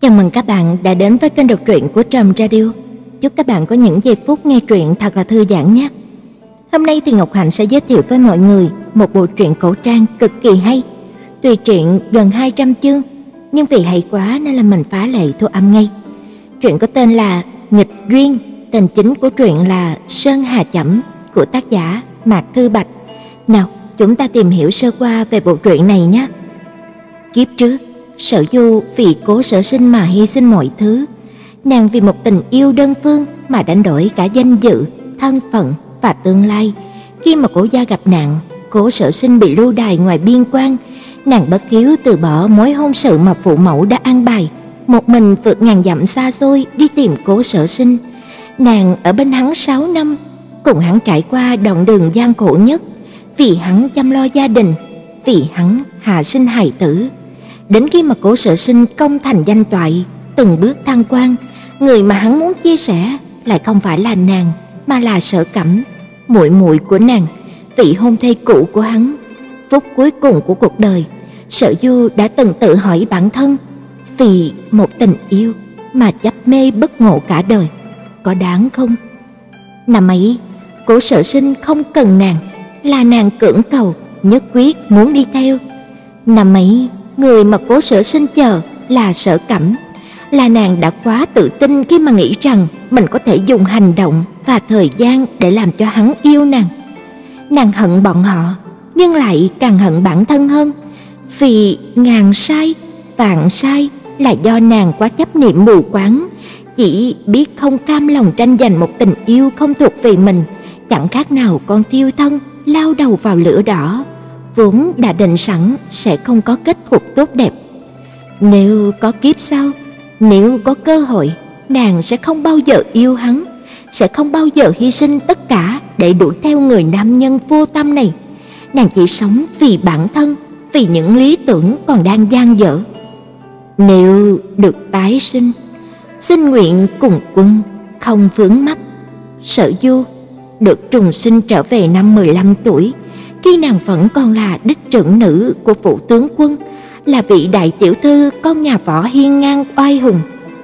Chào mừng các bạn đã đến với kênh đọc truyện của Trầm Radio. Chúc các bạn có những giây phút nghe truyện thật là thư giãn nhé. Hôm nay thì Ngọc Hạnh sẽ giới thiệu với mọi người một bộ truyện cổ trang cực kỳ hay. Tuy truyện gần 200 chương, nhưng vì hay quá nên là mình phá lệ thu âm ngay. Truyện có tên là Nghịch duyên, tên chính của truyện là Sơn Hà Chẩm của tác giả Mạc Thư Bạch. Nào, chúng ta tìm hiểu sơ qua về bộ truyện này nhé. Kiếp trước, Sở Du vì cố sở sinh mà hy sinh mọi thứ, nàng vì một tình yêu đơn phương mà đánh đổi cả danh dự, thân phận và tương lai. Khi mà cố gia gặp nạn, cố sở sinh bị lưu đày ngoài biên quan, nàng bất hiếu từ bỏ mối hôn sự mà phụ mẫu đã an bài, một mình vượt ngàn dặm xa xôi đi tìm cố sở sinh. Nàng ở bên hắn 6 năm, cùng hắn trải qua đoạn đường gian khổ nhất, vì hắn chăm lo gia đình, vì hắn hạ sinh hài tử. Đến khi mà Cố Sở Sinh công thành danh toại, từng bước thăng quan, người mà hắn muốn chia sẻ lại không phải là nàng, mà là Sở Cẩm, muội muội của nàng, vị hôn thê cũ của hắn. Phút cuối cùng của cuộc đời, Sở Du đã từng tự hỏi bản thân, vì một tình yêu mà chấp mê bất ngộ cả đời, có đáng không? Năm ấy, Cố Sở Sinh không cần nàng, là nàng cưỡng cầu, nhất quyết muốn đi theo. Năm ấy, người mà Cố Sở Sinh chờ là Sở Cẩm, là nàng đã quá tự tin khi mà nghĩ rằng mình có thể dùng hành động và thời gian để làm cho hắn yêu nàng. Nàng hận bọn họ, nhưng lại càng hận bản thân hơn, vì ngàn sai, vạn sai là do nàng quá chấp niệm mù quáng, chỉ biết không cam lòng tranh giành một tình yêu không thuộc về mình, chẳng khác nào con thiêu thân lao đầu vào lửa đỏ vốn đã định sẵn sẽ không có kết cục tốt đẹp. Nếu có kiếp sau, nếu có cơ hội, nàng sẽ không bao giờ yêu hắn, sẽ không bao giờ hy sinh tất cả để đuổi theo người nam nhân vô tâm này. Nàng chỉ sống vì bản thân, vì những lý tưởng còn đang dang dở. Nếu được tái sinh, xin nguyện cùng quân không vướng mắc. Sở Du được trùng sinh trở về năm 15 tuổi, khi nàng vẫn còn là đích trưởng nữ của phụ tướng quân, là vị đại tiểu thư con nhà võ hiên ngang oai hùng,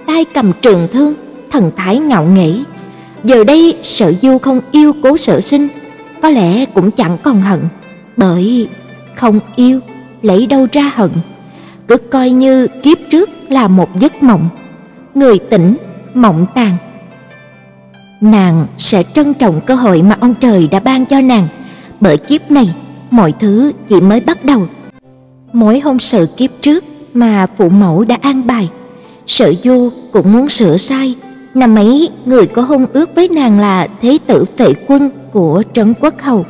tay cầm trường thương, thần thái ngạo nghễ. Giờ đây Sở Du không yêu Cố Sở Sinh, có lẽ cũng chẳng còn hận, bởi không yêu lấy đâu ra hận. Cứ coi như kiếp trước là một giấc mộng, người tỉnh mộng tàn. Nàng sẽ trân trọng cơ hội mà ông trời đã ban cho nàng bởi kiếp này mọi thứ chỉ mới bắt đầu. Mối hôn sự kiếp trước mà phụ mẫu đã an bài, Sở Du cũng muốn sửa sai. Năm ấy, người có hôn ước với nàng là thế tử Phệ Quân của Trấn Quốc Hầu,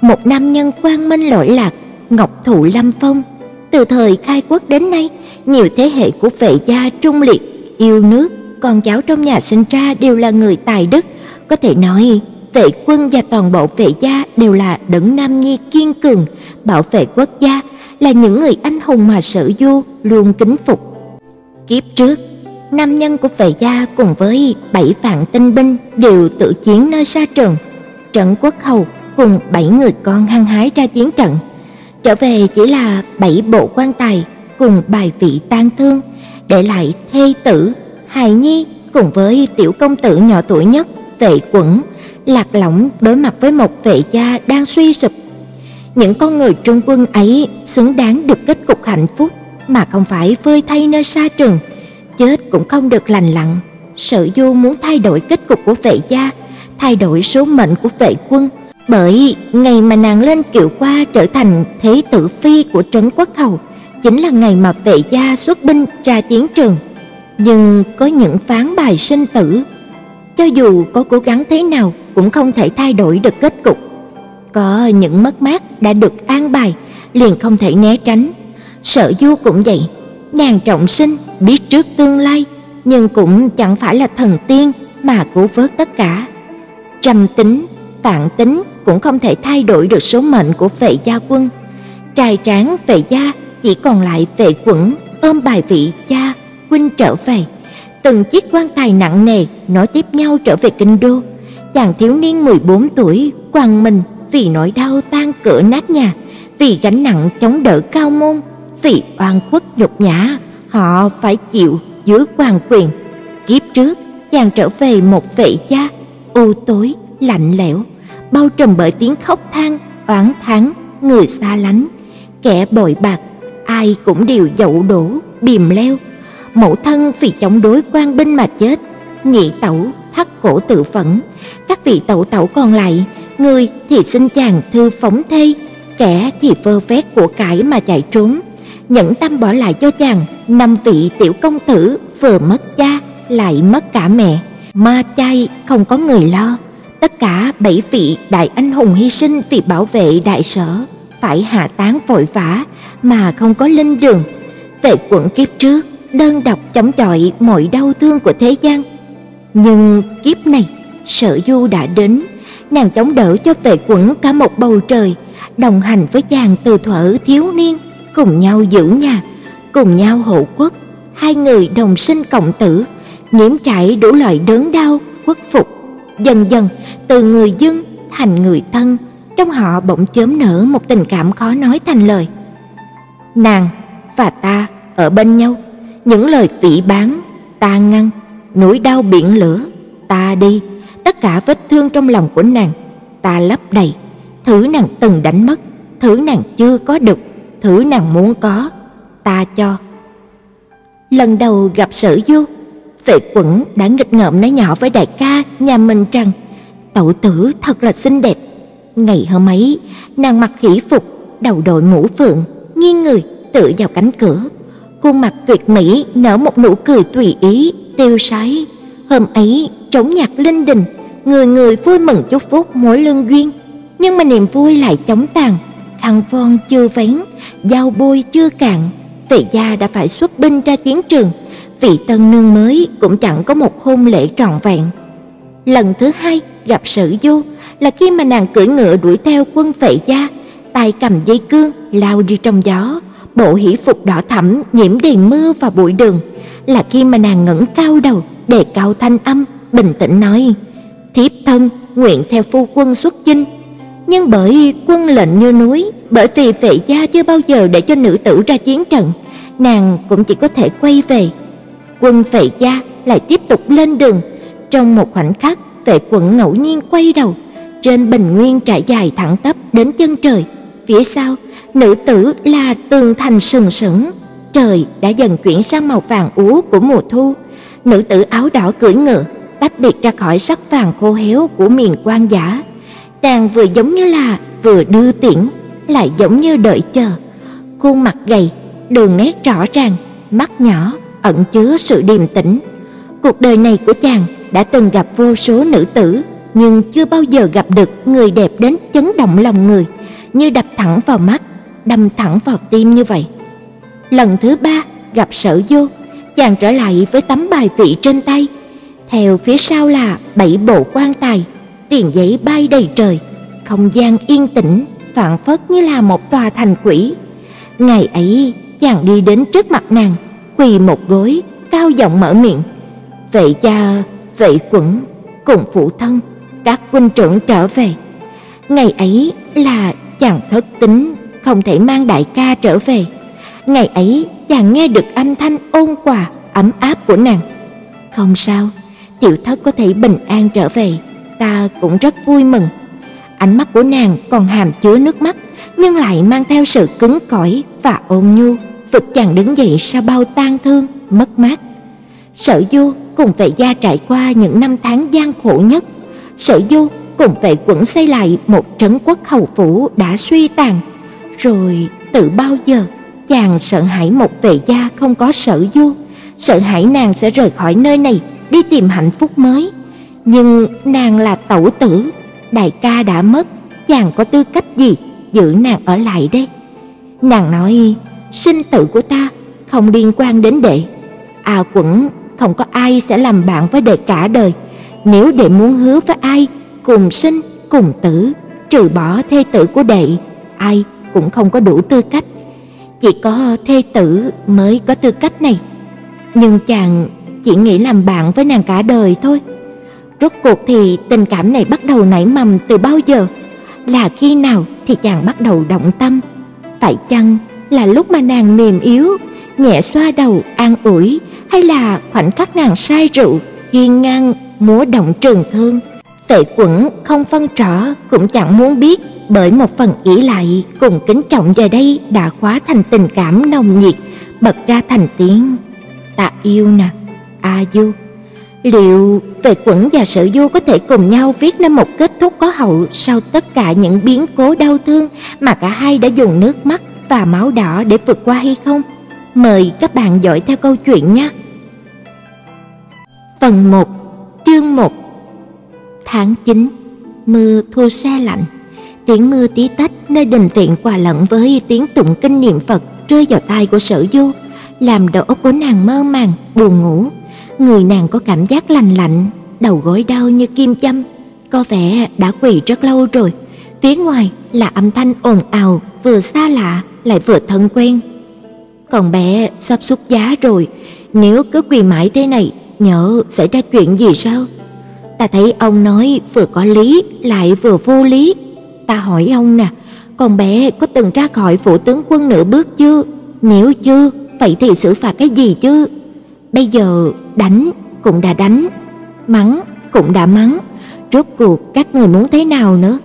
một nam nhân quang minh lỗi lạc, ngọc thụ lâm phong. Từ thời khai quốc đến nay, nhiều thế hệ của Phệ gia trung liệt, yêu nước, con cháu trong nhà sinh ra đều là người tài đức, có thể nói vệ quân và toàn bộ vệ gia đều là đấng nam nhi kiên cường, bảo vệ quốc gia, là những người anh hùng mà sử Du luôn kính phục. Kiếp trước, nam nhân của vệ gia cùng với bảy vạn tinh binh đều tự chiến nơi xa trường. Trấn Quốc Hầu cùng bảy người con hăng hái ra chiến trận. Trở về chỉ là bảy bộ quan tài cùng bài vị tang thương, để lại thê tử, hài nhi cùng với tiểu công tử nhỏ tuổi nhất, Vệ Quẩn lạc lõng đối mặt với một vệ gia đang suy sụp. Những con người trung quân ấy xứng đáng được kết cục hạnh phúc mà không phải phơi thay nơi xa trường, chết cũng không được lành lặn. Sở Du muốn thay đổi kết cục của vệ gia, thay đổi số mệnh của vệ quân, bởi ngày mà nàng lên kiệu qua trở thành thế tử phi của trấn quốc hầu, chính là ngày mà vệ gia xuất binh ra chiến trường. Nhưng có những phán bài sinh tử, cho dù có cố gắng thế nào cũng không thể thay đổi được kết cục. Có những mất mát đã được an bài, liền không thể né tránh. Sở Du cũng vậy, nàng trọng sinh, biết trước tương lai, nhưng cũng chẳng phải là thần tiên mà cứu vớt tất cả. Trầm tính, vạn tính cũng không thể thay đổi được số mệnh của vệ gia quân. Trai tráng vệ gia chỉ còn lại vệ quẩn ôm bài vị cha huynh trở về. Từng chiếc quan tài nặng nề nối tiếp nhau trở về kinh đô chàng thiếu niên 14 tuổi quằn mình vì nỗi đau tan cửa nát nhà, vì gánh nặng chống đỡ cao môn, vì oan khuất nhục nhã, họ phải chịu dưới quan quyền. Kiếp trước, chàng trở về một vệ gia u tối, lạnh lẽo, bao trùm bởi tiếng khóc than, oán thán, người xa lánh, kẻ bội bạc, ai cũng đều dậu đổ, bìm leo. Mẫu thân vì chống đối quan binh mà chết, nhị tẩu thắt cổ tự phẫn, vị tẩu tẩu còn lại, người thì xin chàng thư phóng thê, kẻ thì vơ vét của cải mà chạy trốn, nhẫn tâm bỏ lại cho chàng năm vị tiểu công tử vừa mất cha lại mất cả mẹ, ma chay không có người lo. Tất cả bảy vị đại anh hùng hy sinh vì bảo vệ đại sở, phải hạ tán vội vã mà không có linh đường. Vệ quận kiếp trước đơn độc chống chọi mọi đau thương của thế gian. Nhưng kiếp này, Sở Du đã đến, nàng chống đỡ cho vệ quẩn cả một bầu trời, đồng hành với chàng từ thuở thiếu niên, cùng nhau giữ nhà, cùng nhau hộ quốc, hai người đồng sinh cộng tử, nếm trải đủ loại đớn đau, khuất phục. Dần dần, từ người dân thành người thân, trong họ bỗng chớm nở một tình cảm khó nói thành lời. Nàng và ta ở bên nhau, những lời phỉ báng, ta ngăn, nỗi đau biển lửa, ta đi, tất cả vết thương trong lòng của nàng, ta lấp đầy, thứ nàng từng đánh mất, thứ nàng chưa có được, thứ nàng muốn có, ta cho. Lần đầu gặp sử Du, Vệ Quẩn đã nghịch ngợm nói nhỏ với đại ca nhà mình rằng tẩu tử thật là xinh đẹp. Ngày hôm ấy, nàng mặc hỷ phục, đầu đội mũ phượng, nghiêng người tựa vào cánh cửa, khuôn mặt tuyệt mỹ nở một nụ cười tùy ý, tiêu sái. Hôm ấy, chống nhạc linh đình, người người vui mừng chúc phúc mối lương duyên, nhưng mà niềm vui lại chóng tàn, khăn phong chưa vén, dao bôi chưa cạn, vệ gia đã phải xuất binh ra chiến trường, vị tân nương mới cũng chẳng có một hôn lễ trọn vẹn. Lần thứ hai gặp Sử Du là khi mà nàng cưỡi ngựa đuổi theo quân vệ gia, tay cầm dây cương lao đi trong gió, bộ hỷ phục đỏ thẫm nhiễm đầy mưa và bụi đường, là khi mà nàng ngẩng cao đầu, để cao thanh âm, bình tĩnh nói: "Thiếp thân nguyện theo phu quân xuất chinh." Nhưng bởi quân lệnh như núi, bởi vì vệ gia chưa bao giờ để cho nữ tử ra chiến trận, nàng cũng chỉ có thể quay về. Quân vệ gia lại tiếp tục lên đường, trong một khoảnh khắc, vệ quận ngẫu nhiên quay đầu, trên bình nguyên trải dài thẳng tắp đến chân trời, phía sau, nữ tử là tường thành sừng sững, trời đã dần chuyển sang màu vàng úa của mùa thu. Nữ tử áo đỏ cưỡi ngựa, tách biệt ra khỏi sắc vàng khô héo của miền quan giả. Nàng vừa giống như là vừa đưa tiễn, lại giống như đợi chờ. Khuôn mặt gầy, đường nét rõ ràng, mắt nhỏ ẩn chứa sự điềm tĩnh. Cuộc đời này của chàng đã từng gặp vô số nữ tử, nhưng chưa bao giờ gặp được người đẹp đến chấn động lòng người, như đập thẳng vào mắt, đâm thẳng vào tim như vậy. Lần thứ ba gặp Sở Du, chàng trở lại với tấm bài vị trên tay, theo phía sau là bảy bộ quan tài, tiền giấy bay đầy trời, không gian yên tĩnh, phảng phất như là một tòa thành quỷ. Ngày ấy, chàng đi đến trước mặt nàng, quỳ một gối, cao giọng mở miệng: "Vậy cha, vậy quẩn, cùng phụ thân, các huynh trưởng trở về." Ngày ấy là chàng thất tính, không thể mang đại ca trở về. Ngày ấy chàng nghe được âm thanh ôn hòa, ấm áp của nàng. Không sao, tiểu thất có thể bình an trở về, ta cũng rất vui mừng. Ánh mắt của nàng còn hàm chứa nước mắt, nhưng lại mang theo sự cứng cỏi và ôn nhu, vực chàng đứng dậy sau bao tang thương, mất mát. Sở Du cùng vệ gia trải qua những năm tháng gian khổ nhất. Sở Du cùng vệ quẩn xây lại một trấn quốc hầu phủ đã suy tàn. Rồi từ bao giờ chàng sợ hãi một vệ gia không có Sở Du, sợ hãi nàng sẽ rời khỏi nơi này đi tìm hạnh phúc mới. Nhưng nàng là tẩu tử, đại ca đã mất, chàng có tư cách gì giữ nàng ở lại đây? Nàng nói, sinh tử của ta không liên quan đến đệ. À quẩn không có ai sẽ làm bạn với đệ cả đời. Nếu đệ muốn hứa với ai cùng sinh cùng tử, trừ bỏ thê tử của đệ, ai cũng không có đủ tư cách. Chỉ có thê tử mới có tư cách này. Nhưng chàng chỉ nghĩ làm bạn với nàng cả đời thôi. Rốt cuộc thì tình cảm này bắt đầu nảy mầm từ bao giờ? Là khi nào thì chàng bắt đầu động tâm? Phải chăng là lúc mà nàng mềm yếu, nhẹ xoa đầu an ủi hay là khoảnh khắc nàng say rượu hiên ngang múa động trường thương. Tệ Quẩn không phân rõ cũng chẳng muốn biết, bởi một phần ỷ lại cùng kính trọng giờ đây đã quá thành tình cảm nồng nhiệt, bật ra thành tiếng "Ta yêu nè, A Du." Liệu Vệ Quẩn và Sở Du có thể cùng nhau viết nên một kết thúc có hậu sau tất cả những biến cố đau thương mà cả hai đã dùng nước mắt và máu đỏ để vượt qua hay không? Mời các bạn dõi theo câu chuyện nhé. Phần 1 Chương 1 Tháng 9 Mưa thua xe lạnh Tiếng mưa tí tách nơi đình viện hòa lẫn với tiếng tụng kinh niệm Phật rơi vào tai của Sở Du, làm đầu óc của nàng mơ màng, buồn ngủ. Người nàng có cảm giác lạnh lạnh, đầu gối đau như kim châm, có vẻ đã quỳ rất lâu rồi. Phía ngoài là âm thanh ồn ào, vừa xa lạ lại vừa thân quen. Còn bé sắp xuất giá rồi, nếu cứ quỳ mãi thế này nhỡ xảy ra chuyện gì sao? Ta thấy ông nói vừa có lý lại vừa vô lý. Ta hỏi ông nè, con bé có từng ra khỏi phủ tướng quân nửa bước chưa? Nếu chưa, vậy thì xử phạt cái gì chứ? Bây giờ đánh cũng đã đánh, mắng cũng đã mắng, rốt cuộc các người muốn thế nào nữa?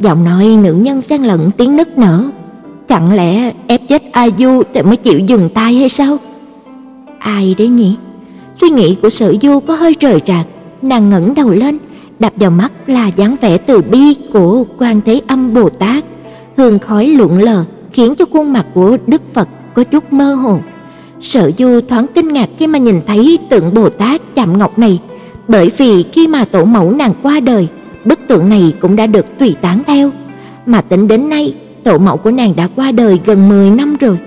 Giọng nói nữ nhân xen lẫn tiếng nức nở. Chẳng lẽ ép chết A Du thì mới chịu dừng tay hay sao? Ai đấy nhỉ? Suy nghĩ của Sở Du có hơi rời rạc, nàng ngẩng đầu lên, đập vào mắt là dáng vẻ từ bi của Quan Thế Âm Bồ Tát, hương khói lượn lờ khiến cho khuôn mặt của Đức Phật có chút mơ hồ. Sở Du thoáng kinh ngạc khi mà nhìn thấy tượng Bồ Tát chạm ngọc này, bởi vì khi mà tổ mẫu nàng qua đời, bức tượng này cũng đã được tùy tán theo, mà tính đến nay, tổ mẫu của nàng đã qua đời gần 10 năm rồi.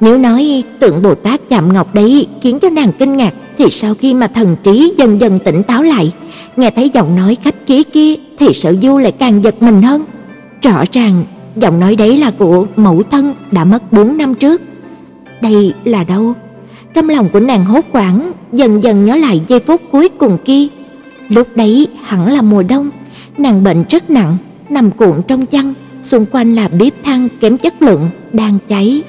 Nếu nói tượng Bồ Tát chạm ngọc đấy khiến cho nàng kinh ngạc thì sau khi mà thần trí dần dần tỉnh táo lại, nghe thấy giọng nói khách khí kia thì Sở Du lại càng giật mình hơn. Rõ ràng giọng nói đấy là của mẫu thân đã mất 4 năm trước. Đây là đâu? Trong lòng của nàng hốt hoảng, dần dần nhớ lại giây phút cuối cùng kia. Lúc đấy hẳn là mùa đông, nàng bệnh rất nặng, nằm cuộn trong chăn, xung quanh là bếp than kém chất lượng đang cháy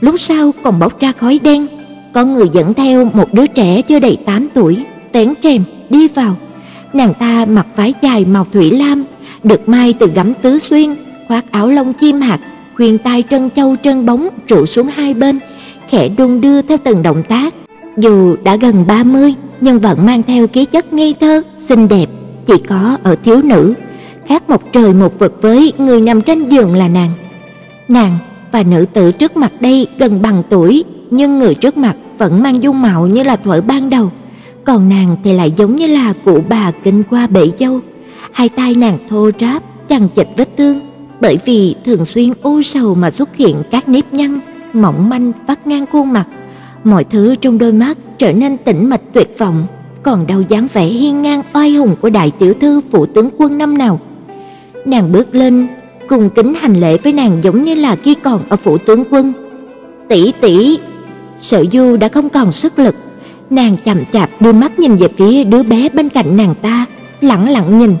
lúc sau còn bốc ra khói đen. Có người dẫn theo một đứa trẻ chưa đầy 8 tuổi, tén trèm đi vào. Nàng ta mặc váy dài màu thủy lam, được may từ gấm tứ xuyên, khoác áo lông chim hạt, khuyên tai trân châu trân bóng trụ xuống hai bên, khẽ đung đưa theo từng động tác. Dù đã gần 30, nhưng vẫn mang theo khí chất ngây thơ, xinh đẹp, chỉ có ở thiếu nữ, khác một trời một vực với người nằm trên giường là nàng. Nàng và nữ tử trước mặt đây gần bằng tuổi, nhưng người trước mặt vẫn mang dung mạo như là thuở ban đầu, còn nàng thì lại giống như là cụ bà kinh qua bể dâu. Hai tay nàng thô ráp, chằng chịt vết thương, bởi vì thường xuyên u sầu mà xuất hiện các nếp nhăn mỏng manh vắt ngang khuôn mặt. Mọi thứ trong đôi mắt trở nên tĩnh mịch tuyệt vọng, còn đâu dáng vẻ hiên ngang oai hùng của đại tiểu thư phụ tướng quân năm nào. Nàng bước lên cùng kính hành lễ với nàng giống như là khi còn ở phủ tướng quân. "Tỷ tỷ." Sở Du đã không còn sức lực, nàng chậm chạp đưa mắt nhìn về phía đứa bé bên cạnh nàng ta, lặng lặng nhìn.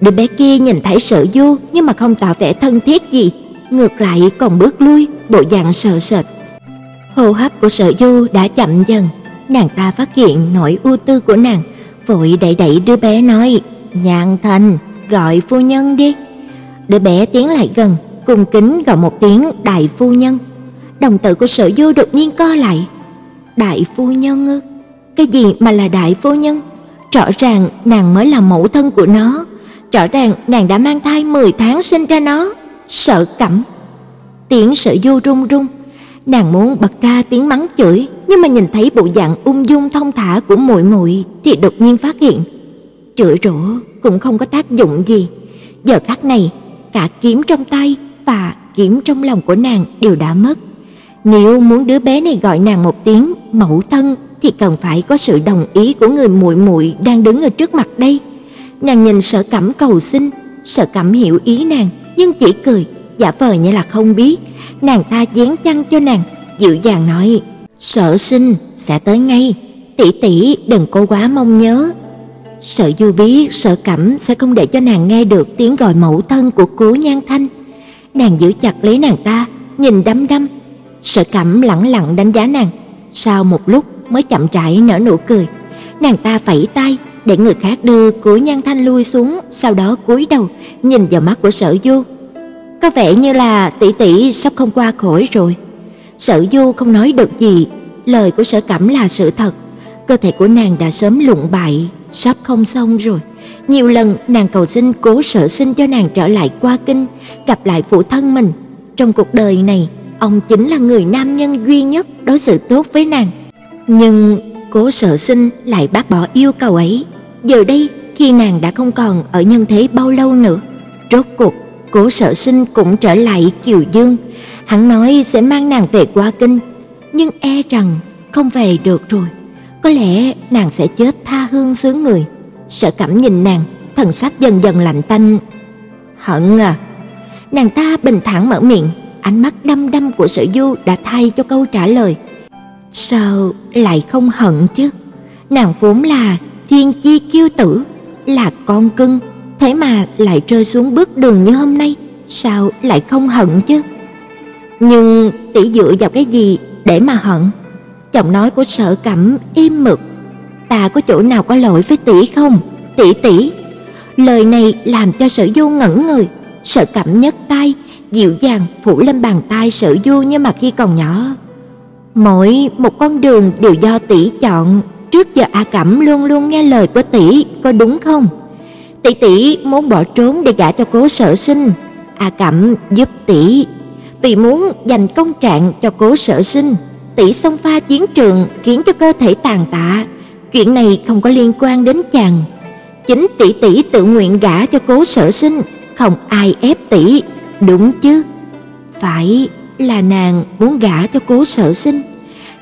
Đứa bé kia nhìn thấy Sở Du nhưng mà không tỏ vẻ thân thiết gì, ngược lại còn bước lui, bộ dạng sợ sệt. Hô hấp của Sở Du đã chậm dần, nàng ta phát hiện nỗi ưu tư của nàng, vội đẩy đẩy đứa bé nói: "Nhạn Thành, gọi phu nhân đi." Đứa bé tiến lại gần, cung kính gọi một tiếng đại phu nhân. Đồng tử của Sở Du đột nhiên co lại. Đại phu nhân ư? Cái gì mà là đại phu nhân? Rõ ràng nàng mới là mẫu thân của nó, rõ ràng nàng đã mang thai 10 tháng sinh ra nó. Sợ cẩm. Tiếng sợ Du run run, nàng muốn bật ra tiếng mắng chửi, nhưng mà nhìn thấy bộ dạng ung dung thông thả của muội muội thì đột nhiên phát hiện, chửi rủa cũng không có tác dụng gì. Giờ khắc này, cả kiếm trong tay và kiếm trong lòng của nàng đều đã mất. Nếu muốn đứa bé này gọi nàng một tiếng mẫu thân thì cần phải có sự đồng ý của người muội muội đang đứng ở trước mặt đây. Nàng nhìn Sở Cẩm cầu xin, Sở Cẩm hiểu ý nàng nhưng chỉ cười, giả vờ như là không biết. Nàng ta dán chăn cho nàng, dịu dàng nói: "Sở Sinh sẽ tới ngay, tỷ tỷ đừng cố quá mong nhớ." Sở Du biết Sở Cẩm sẽ không để cho nàng nghe được tiếng gọi mẫu thân của Cố Nhan Thanh. Nàng giữ chặt lấy nàng ta, nhìn đăm đăm. Sở Cẩm lẳng lặng đánh giá nàng, Sau một lúc mới chậm rãi nở nụ cười. Nàng ta phẩy tay để người khác đưa Cố Nhan Thanh lui xuống, sau đó cúi đầu nhìn vào mắt của Sở Du. Có vẻ như là tỷ tỷ sắp không qua khỏi rồi. Sở Du không nói được gì, lời của Sở Cẩm là sự thật, cơ thể của nàng đã sớm lụng bại, sắp không xong rồi. Nhiều lần nàng cầu xin Cố Sở Sinh cho nàng trở lại qua kinh, gặp lại phụ thân mình. Trong cuộc đời này, ông chính là người nam nhân duy nhất đối xử tốt với nàng. Nhưng Cố Sở Sinh lại bác bỏ yêu cầu ấy. Giờ đây, khi nàng đã không còn ở nhân thế bao lâu nữa, rốt cuộc Cố Sở Sinh cũng trở lại Kiều Dương. Hắn nói sẽ mang nàng về qua kinh, nhưng e rằng không về được rồi. Có lẽ nàng sẽ chết tha hương xứ người. Sở Cẩm nhìn nàng, thần sắc dần dần lạnh tanh. "Hận à?" Nàng ta bình thản mở miệng, ánh mắt đăm đăm của Sở Du đã thay cho câu trả lời. Sao lại không hận chứ? Nàng vốn là thiên chi kiêu tử, là con cưng, thế mà lại rơi xuống bước đường như hôm nay, sao lại không hận chứ? Nhưng tỷ dựa vào cái gì để mà hận? Giọng nói của Sở Cẩm im mực. Ta có chỗ nào có lỗi với tỷ không? Tỷ tỷ. Lời này làm cho Sở Du ngẩn người, Sở Cẩm nhấc tay, dịu dàng phủ lên bàn tay Sở Du như mà khi còn nhỏ. Mỗi một con đường đều do tỷ chọn, trước giờ A Cẩm luôn luôn nghe lời của tỷ, có đúng không? Tỷ tỷ muốn bỏ trốn để gả cho Cố Sở Sinh, A Cẩm giúp tỷ, vì muốn dành công trạng cho Cố Sở Sinh, tỷ xông pha chiến trường khiến cho cơ thể tàn tạ, chuyện này không có liên quan đến chàng. Chính tỷ tỷ tự nguyện gả cho Cố Sở Sinh, không ai ép tỷ, đúng chứ? Phải là nàng muốn gả cho Cố Sở Sinh.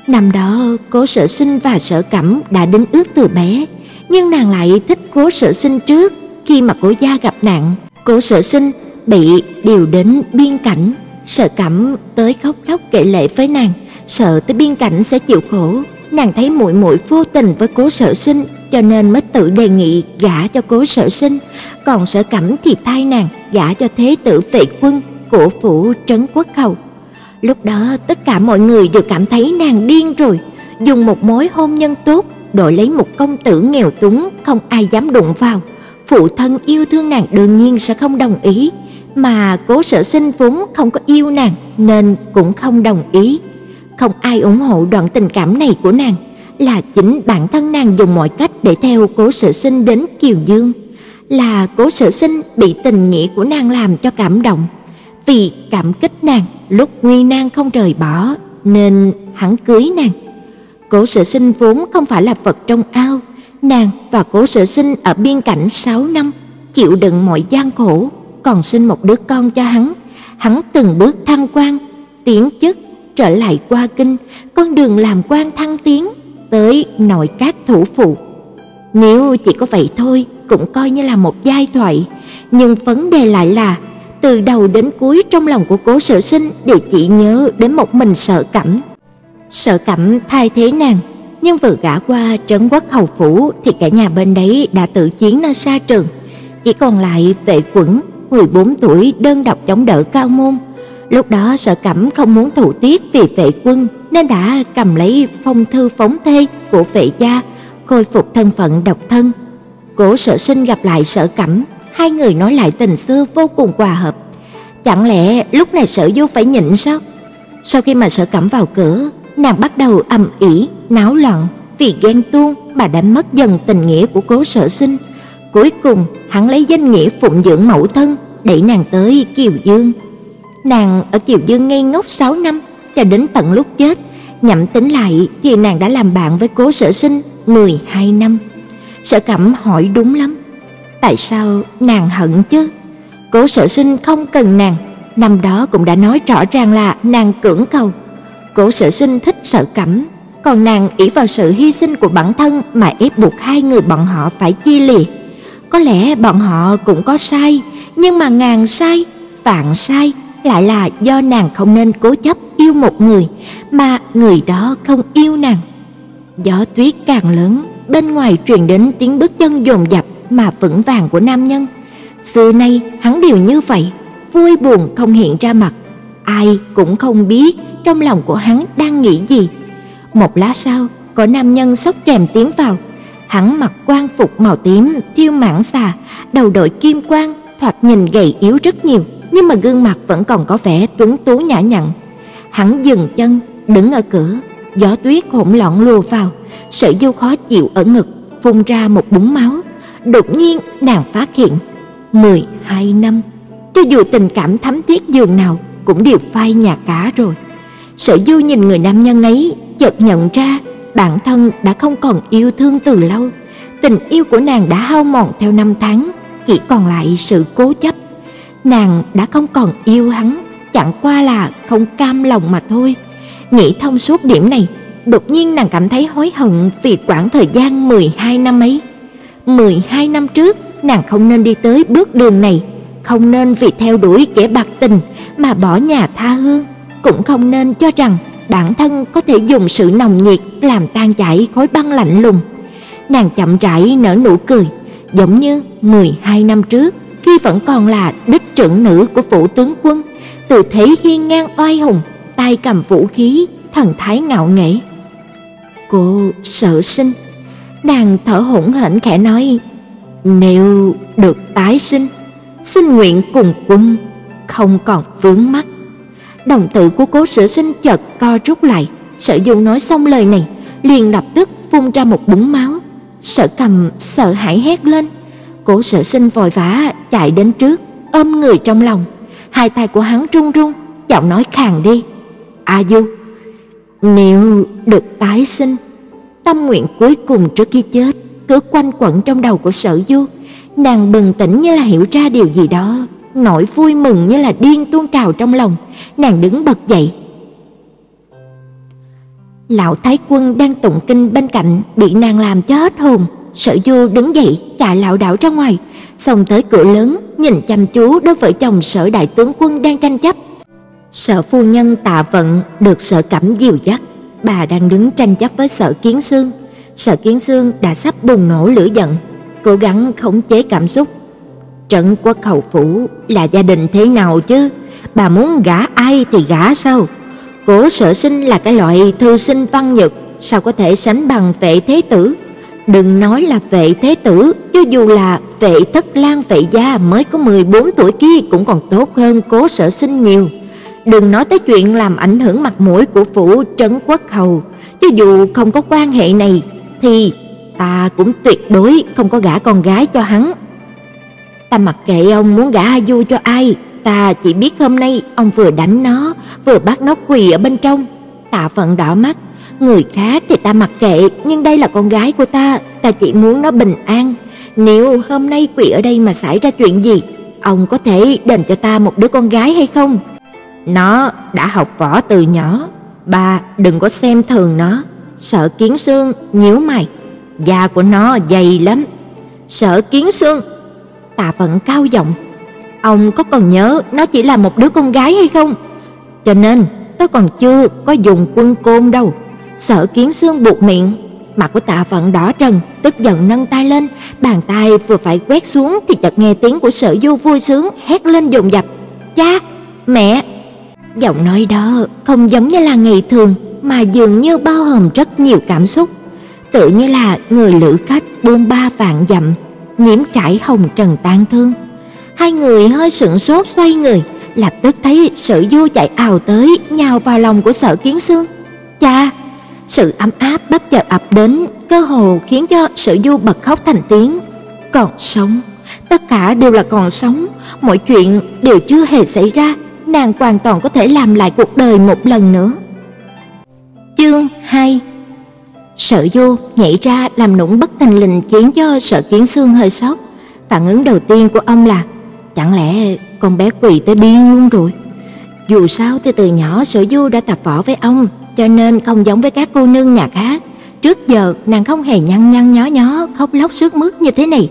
Năm đó, Cố Sở Sinh và Sở Cẩm đã đến ước từ bé, nhưng nàng lại thích Cố Sở Sinh trước, khi mà Cố gia gặp nạn, Cố Sở Sinh bị điều đến biên cảnh, Sở Cẩm tới khóc lóc kể lệ với nàng, sợ tới biên cảnh sẽ chịu khổ. Nàng thấy muội muội vô tình với Cố Sở Sinh, cho nên mới tự đề nghị gả cho Cố Sở Sinh, còn Sở Cẩm thì thay nàng gả cho thế tử Vệ Quân của phủ trấn quốc hầu. Lúc đó tất cả mọi người đều cảm thấy nàng điên rồi, dùng một mối hôn nhân tốt đổi lấy một công tử nghèo túng không ai dám đụng vào. Phụ thân yêu thương nàng đương nhiên sẽ không đồng ý, mà Cố Sở Sinh vốn không có yêu nàng nên cũng không đồng ý. Không ai ủng hộ đoạn tình cảm này của nàng, là chính bản thân nàng dùng mọi cách để theo Cố Sở Sinh đến Kiều Dương, là Cố Sở Sinh bị tình nghĩa của nàng làm cho cảm động, vì cảm kích nàng lúc nguy nan không rời bỏ nên hắn cưới nàng. Cố Sở Sinh vốn không phải là vật trong ao, nàng và Cố Sở Sinh ở biên cảnh 6 năm, chịu đựng mọi gian khổ, còn sinh một đứa con cho hắn. Hắn từng bước thăng quan, tiến chức, trở lại qua kinh, con đường làm quan thăng tiến tới nội các thủ phụ. Nếu chỉ có vậy thôi, cũng coi như là một giai thoại, nhưng vấn đề lại là từ đầu đến cuối trong lòng của Cố Sở Sinh đều chỉ nhớ đến một mình Sở Cẩm. Sở Cẩm thay thế nàng, nhưng vừa gả qua trấn quốc hầu phủ thì cả nhà bên đấy đã tự chiến nơi xa trường, chỉ còn lại Vệ Quẩn, 14 tuổi đơn độc chống đỡ cao môn. Lúc đó Sở Cẩm không muốn thủ tiết vì Vệ quân nên đã cầm lấy phong thư phóng thê của Vệ gia, khôi phục thân phận độc thân. Cố Sở Sinh gặp lại Sở Cẩm, hai người nói lại tình xưa vô cùng hòa hợp. Chẳng lẽ lúc này Sở Du phải nhịn sao? Sau khi mà Sở Cẩm vào cửa, nàng bắt đầu ầm ĩ, náo loạn, vì ghen tuông mà đánh mất dần tình nghĩa của Cố Sở Sinh. Cuối cùng, hắn lấy danh nghĩa phụng dưỡng mẫu thân, đẩy nàng tới Kiều Dương. Nàng ở Kiều Dương ngây ngốc 6 năm, cho đến tận lúc chết, nhậm tính lại thì nàng đã làm bạn với Cố Sở Sinh 12 năm. Sở Cẩm hỏi đúng lắm, tại sao nàng hận chứ? Cố Sở Sinh không cần nàng, năm đó cũng đã nói rõ ràng là nàng cưỡng cầu. Cố Sở Sinh thích Sở Cẩm, còn nàng ỷ vào sự hy sinh của bản thân mà ép buộc hai người bọn họ phải chia lìa. Có lẽ bọn họ cũng có sai, nhưng mà ngàn sai, vạn sai lại là do nàng không nên cố chấp yêu một người mà người đó không yêu nàng. Gió tuyết càng lớn, bên ngoài truyền đến tiếng bước chân dồn dập mà vững vàng của nam nhân. Xưa nay hắn đều như vậy, vui buồn không hiện ra mặt, ai cũng không biết trong lòng của hắn đang nghĩ gì. Một lát sau, có nam nhân xốc rèm tiến vào. Hắn mặc quan phục màu tím, thiêu mãng xà, đầu đội kim quang, thoạt nhìn gầy yếu rất nhiều, nhưng mà gương mặt vẫn còn có vẻ tuấn tú nhã nhặn. Hắn dừng chân, đứng ở cửa, gió tuyết hỗn loạn lùa vào, sợi Du khó chịu ở ngực, phun ra một búng máu. Đột nhiên nàng phát hiện, 12 năm, cho dù tình cảm thắm thiết dường nào cũng đều phai nhạt cả rồi. Sở Du nhìn người nam nhân ấy, chợt nhận ra bản thân đã không còn yêu thương từ lâu. Tình yêu của nàng đã hao mòn theo năm tháng, chỉ còn lại sự cố chấp. Nàng đã không còn yêu hắn, chẳng qua là không cam lòng mà thôi. Nghĩ thông suốt điểm này, đột nhiên nàng cảm thấy hối hận vì quãng thời gian 12 năm ấy. 12 năm trước, nàng không nên đi tới bước đường này, không nên vì theo đuổi kẻ bạc tình mà bỏ nhà tha hương, cũng không nên cho rằng bản thân có thể dùng sự nồng nhiệt làm tan chảy khối băng lạnh lùng. Nàng chậm rãi nở nụ cười, giống như 12 năm trước, khi vẫn còn là đích trưởng nữ của phủ tướng quân, tự thế hiên ngang oai hùng, tay cầm vũ khí, thần thái ngạo nghễ. Cô sợ sinh, nàng thở hổn hển khẽ nói, nếu được tái sinh, xin nguyện cùng quân, không còn vướng mắc. Đồng tử của Cố Sở Sinh chợt co rút lại, Sở Du nói xong lời này, liền lập tức phun ra một búng máu. Sở Cầm sợ hãi hét lên. Cố Sở Sinh vội vã chạy đến trước, ôm người trong lòng. Hai tay của hắn run run, giọng nói khàn đi. "A Du, nếu được tái sinh, tâm nguyện cuối cùng trước khi chết cứ quanh quẩn trong đầu của Sở Du." Nàng bừng tỉnh như là hiểu ra điều gì đó, nỗi vui mừng như là điên tuôn trào trong lòng, nàng đứng bật dậy. Lão Thái Quân đang tụng kinh bên cạnh bị nàng làm cho hết hồn, Sở Du đứng dậy, chạy lảo đảo ra ngoài, xông tới cửa lớn, nhìn chăm chú đối vợ chồng Sở đại tướng quân đang tranh chấp. Sở phu nhân Tạ Vận được Sở Cẩm dìu dắt, bà đang đứng tranh chấp với Sở Kiến Xương. Sở Kiến Xương đã sắp bùng nổ lửa giận, cố gắng khống chế cảm xúc. Trận quốc hầu phủ là gia đình thế nào chứ? Bà muốn gả ai thì gả sao? Cố Sở Sinh là cái loại thư sinh văn nhật, sao có thể sánh bằng vệ thế tử? Đừng nói là vệ thế tử, cho dù là vệ thất lang vệ gia mới có 14 tuổi kia cũng còn tốt hơn Cố Sở Sinh nhiều. Đừng nói tới chuyện làm ảnh hưởng mặt mũi của phủ trấn quốc hầu, cho dù không có quan hệ này thì ta cũng tuyệt đối không có gả con gái cho hắn. Ta mặc kệ ông muốn gả A Du cho ai, ta chỉ biết hôm nay ông vừa đánh nó, vừa bắt nó quỳ ở bên trong. Tạ Phận đỏ mắt, người khác thì ta mặc kệ, nhưng đây là con gái của ta, ta chỉ muốn nó bình an. Nếu hôm nay quỳ ở đây mà xảy ra chuyện gì, ông có thể đền cho ta một đứa con gái hay không? Nó đã học võ từ nhỏ, ba đừng có xem thường nó. Sợ Kiến Xương nhíu mày, da của nó dày lắm. Sợ Kiến Xương. Tạ Vận cao giọng, ông có còn nhớ nó chỉ là một đứa con gái hay không? Cho nên tôi còn chưa có dùng quân côn đâu. Sợ Kiến Xương buộc miệng, mặt của Tạ Vận đỏ trần, tức giận nâng tay lên, bàn tay vừa phải quét xuống thì chợt nghe tiếng của Sở Du vui sướng hét lên dồn dập, "Cha, mẹ!" Giọng nói đó không giống như là ngày thường mà dường như bao hàm rất nhiều cảm xúc tự như là người lữ khách buôn ba vạn dặm, nhiễm trải hồng trần tang thương. Hai người hơi sững sốt xoay người, lập tức thấy Sử Du chạy ào tới, nhào vào lòng của Sở Kiến Xương. "Cha!" Sự ấm áp bất chợt ập đến, cơ hồ khiến cho Sử Du bật khóc thành tiếng. Còn sống, tất cả đều là còn sống, mọi chuyện đều chưa hề xảy ra, nàng hoàn toàn có thể làm lại cuộc đời một lần nữa. Chương 2 Sở Du nhảy ra làm nũng bất thành lình khiến cho Sở Kiến Xương hơi sốc. Phản ứng đầu tiên của ông là chẳng lẽ con bé quỳ tới điên luôn rồi. Dù sao thì từ nhỏ Sở Du đã tập võ với ông, cho nên không giống với các cô nương nhà khác. Trước giờ nàng không hề nhăn nhăn nhó nhó khóc lóc sướt mướt như thế này.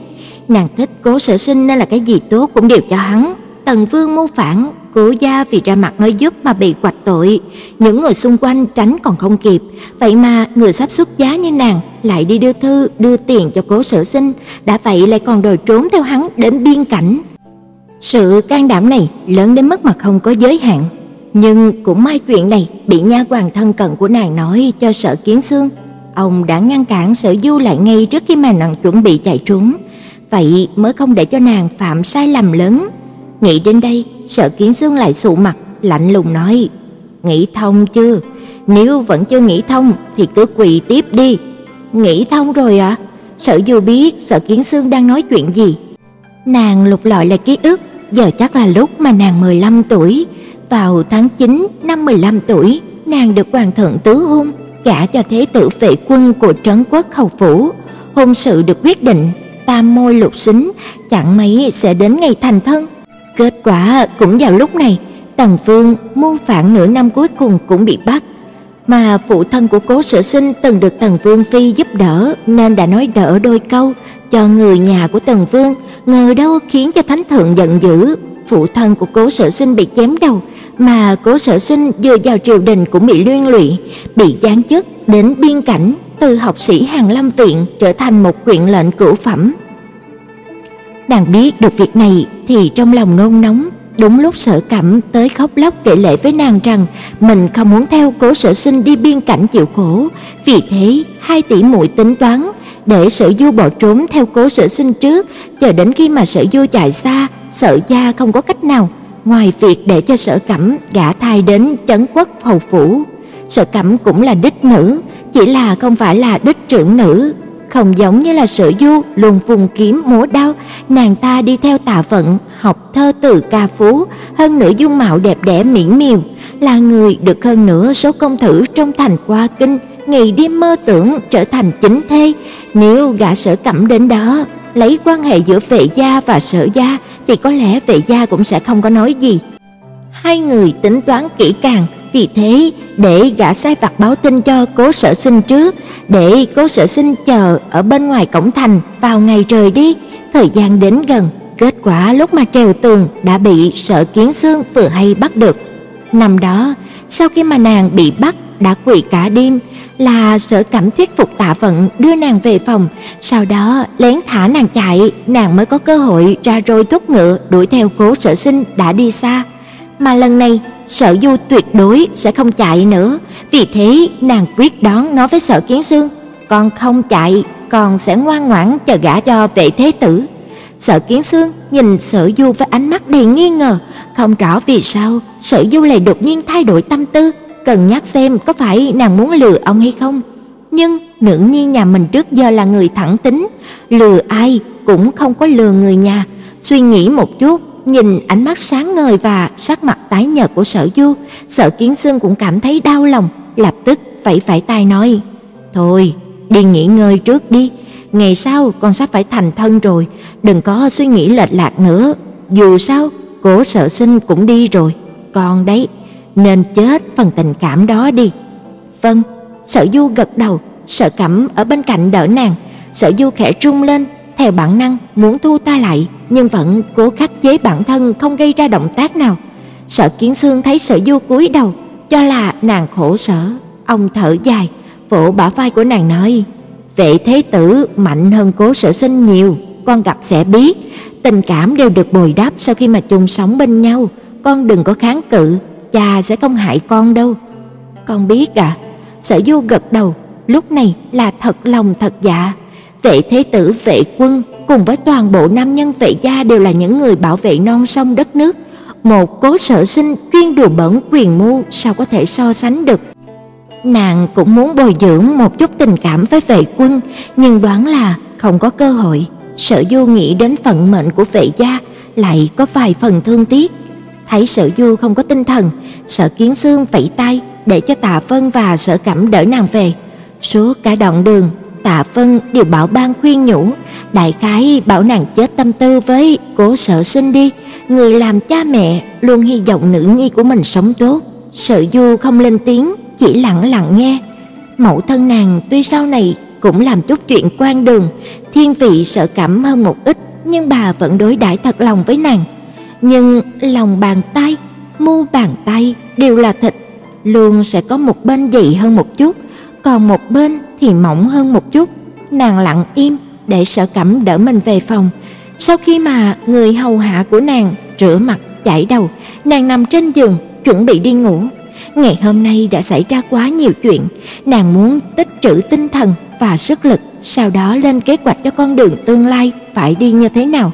Nàng thích Cố Sở Sinh nên là cái gì tốt cũng đều cho hắn. Tần Vương mưu phản, Cố gia vì ra mặt nói giúp mà bị quạch tội, những người xung quanh tránh còn không kịp, vậy mà người sắp xuất giá như nàng lại đi đưa thư, đưa tiền cho Cố Sở Sinh, đã vậy lại còn đòi trốn theo hắn đến biên cảnh. Sự can đảm này lớn đến mức mà không có giới hạn. Nhưng cũng may chuyện này bị nha hoàn thân cận của nàng nói cho Sở Kiến Xương, ông đã ngăn cản Sở Du lại ngay trước khi mà nàng chuẩn bị chạy trốn, vậy mới không để cho nàng phạm sai lầm lớn. Nghĩ đến đây, Sở Kiến Xương lại sụ mặt, lạnh lùng nói: "Nghĩ thông chưa? Nếu vẫn chưa nghĩ thông thì cứ quỳ tiếp đi." "Nghĩ thông rồi ạ?" À? Sở Du biết Sở Kiến Xương đang nói chuyện gì. Nàng lục lọi lại ký ức, giờ chắc là lúc mà nàng 15 tuổi, vào tháng 9 năm 15 tuổi, nàng được hoàng thượng tứ hôn, gả cho thế tử vệ quân của trấn quốc hầu phủ. Hôn sự được quyết định, tam môi lục xính, chẳng mấy sẽ đến ngày thành thân. Kết quả cũng vào lúc này, Tần Vương mưu phản nửa năm cuối cùng cũng bị bắt, mà phụ thân của Cố Sở Sinh từng được Tần Vương phi giúp đỡ nên đã nói đỡ đôi câu cho người nhà của Tần Vương, ngờ đâu khiến cho thánh thượng giận dữ, phụ thân của Cố Sở Sinh bị chém đầu, mà Cố Sở Sinh vừa vào triều đình cũng bị liên lụy, bị giáng chức đến biên cảnh, từ học sĩ Hàng Lâm viện trở thành một quyện lệnh cửu phẩm. Nàng biết được việc này thì trong lòng nôn nóng, Đúng lúc Sở Cẩm tới khóc lóc kể lể với nàng rằng mình không muốn theo Cố Sở Sinh đi biên cảnh chịu khổ, vì thế hai tỷ muội tính toán để Sở Du bỏ trốn theo Cố Sở Sinh trước, chờ đến khi mà Sở Du chạy xa, Sở gia không có cách nào ngoài việc để cho Sở Cẩm gả thai đến trấn quốc hầu phủ. Sở Cẩm cũng là đích nữ, chỉ là không phải là đích trưởng nữ, không giống như là Sở Du luôn vùng kiếm múa đao, nàng ta đi theo Tạ Vận, học thơ từ ca phú, hơn nữa dung mạo đẹp đẽ mỹ miều, là người được hơn nữa số công tử trong thành qua kinh, ngày đêm mơ tưởng trở thành chính thê. Nếu gã Sở Cẩm đến đó, lấy quan hệ giữa Vệ gia và Sở gia thì có lẽ Vệ gia cũng sẽ không có nói gì. Hai người tính toán kỹ càng, vì thế để gã sai vặt báo tin cho Cố Sở Sinh trước, để Cố Sở Sinh chờ ở bên ngoài cổng thành vào ngày trời đi, thời gian đến gần, kết quả lúc mà trèo tường đã bị Sở Kiến Xương vừa hay bắt được. Năm đó, sau khi mà nàng bị bắt đã quỳ cả đêm, là Sở Cẩm thuyết phục Tạ Vận đưa nàng về phòng, sau đó lén thả nàng chạy, nàng mới có cơ hội ra roi thúc ngựa đuổi theo Cố Sở Sinh đã đi xa. Mà lần này Sở Du tuyệt đối sẽ không chạy nữa, vì thế nàng quyết đoán nói với Sở Kiến Xương, "Con không chạy, con sẽ ngoan ngoãn chờ gả cho vệ thế tử." Sở Kiến Xương nhìn Sở Du với ánh mắt đầy nghi ngờ, không rõ vì sao Sở Du lại đột nhiên thay đổi tâm tư, cần nhắc xem có phải nàng muốn lừa ông hay không. Nhưng nữ nhi nhà mình trước giờ là người thẳng tính, lừa ai cũng không có lừa người nhà. Suy nghĩ một chút, nhìn ánh mắt sáng ngời và sắc mặt tái nhợt của Sở Du, Sở Kiến Xương cũng cảm thấy đau lòng, lập tức vẫy vẫy tay nói: "Thôi, đi nghỉ ngơi trước đi, ngày sau con sắp phải thành thân rồi, đừng có suy nghĩ lệch lạc nữa, dù sao Cố Sở Sinh cũng đi rồi, con đấy, nên chết phần tình cảm đó đi." "Vâng." Sở Du gật đầu, Sở Cẩm ở bên cạnh đỡ nàng, Sở Du khẽ rung lên, theo bản năng muốn thu ta lại, nhưng vẫn cố khắc chế bản thân không gây ra động tác nào. Sở Kiến Xương thấy Sở Du cúi đầu, cho là nàng khổ sở, ông thở dài, vỗ bả vai của nàng nói: "Vệ thế tử mạnh hơn Cố Sở Sinh nhiều, con gặp sẽ biết, tình cảm đều được bồi đắp sau khi mà chung sống bên nhau, con đừng có kháng cự, cha sẽ không hại con đâu." "Con biết à?" Sở Du gật đầu, lúc này là thật lòng thật dạ. Vệ thế tử, vệ quân cùng với toàn bộ nam nhân vệ gia đều là những người bảo vệ non sông đất nước. Một cố sở sinh chuyên đùa bẩn quyền mưu sao có thể so sánh được. Nàng cũng muốn bồi dưỡng một chút tình cảm với vệ quân, nhưng đoán là không có cơ hội. Sở Du nghĩ đến phận mệnh của vệ gia, lại có vài phần thương tiếc. Thấy Sở Du không có tinh thần, Sở Kiến Xương vẫy tay để cho Tạ Vân và Sở Cẩm đỡ nàng về. Suốt cả đoạn đường, Tạ Vân đều bảo ban khuyên nhủ, đại khái bảo nàng chết tâm tư với Cố Sở Sinh đi, người làm cha mẹ luôn hy vọng nữ nhi của mình sống tốt. Sở Du không lên tiếng, chỉ lặng lặng nghe. Mẫu thân nàng tuy sau này cũng làm chút chuyện quan đường, thiên vị sợ cảm hơn một ít, nhưng bà vẫn đối đãi thật lòng với nàng. Nhưng lòng bàn tay, mu bàn tay đều là thịt, luôn sẽ có một bên dày hơn một chút, còn một bên thì mỏng hơn một chút. Nàng lặng im để Sở Cẩm đỡ mình về phòng. Sau khi mà người hầu hạ của nàng rửa mặt chải đầu, nàng nằm trên giường, chuẩn bị đi ngủ. Ngày hôm nay đã xảy ra quá nhiều chuyện, nàng muốn tích trữ tinh thần và sức lực, sau đó lên kế hoạch cho con đường tương lai phải đi như thế nào.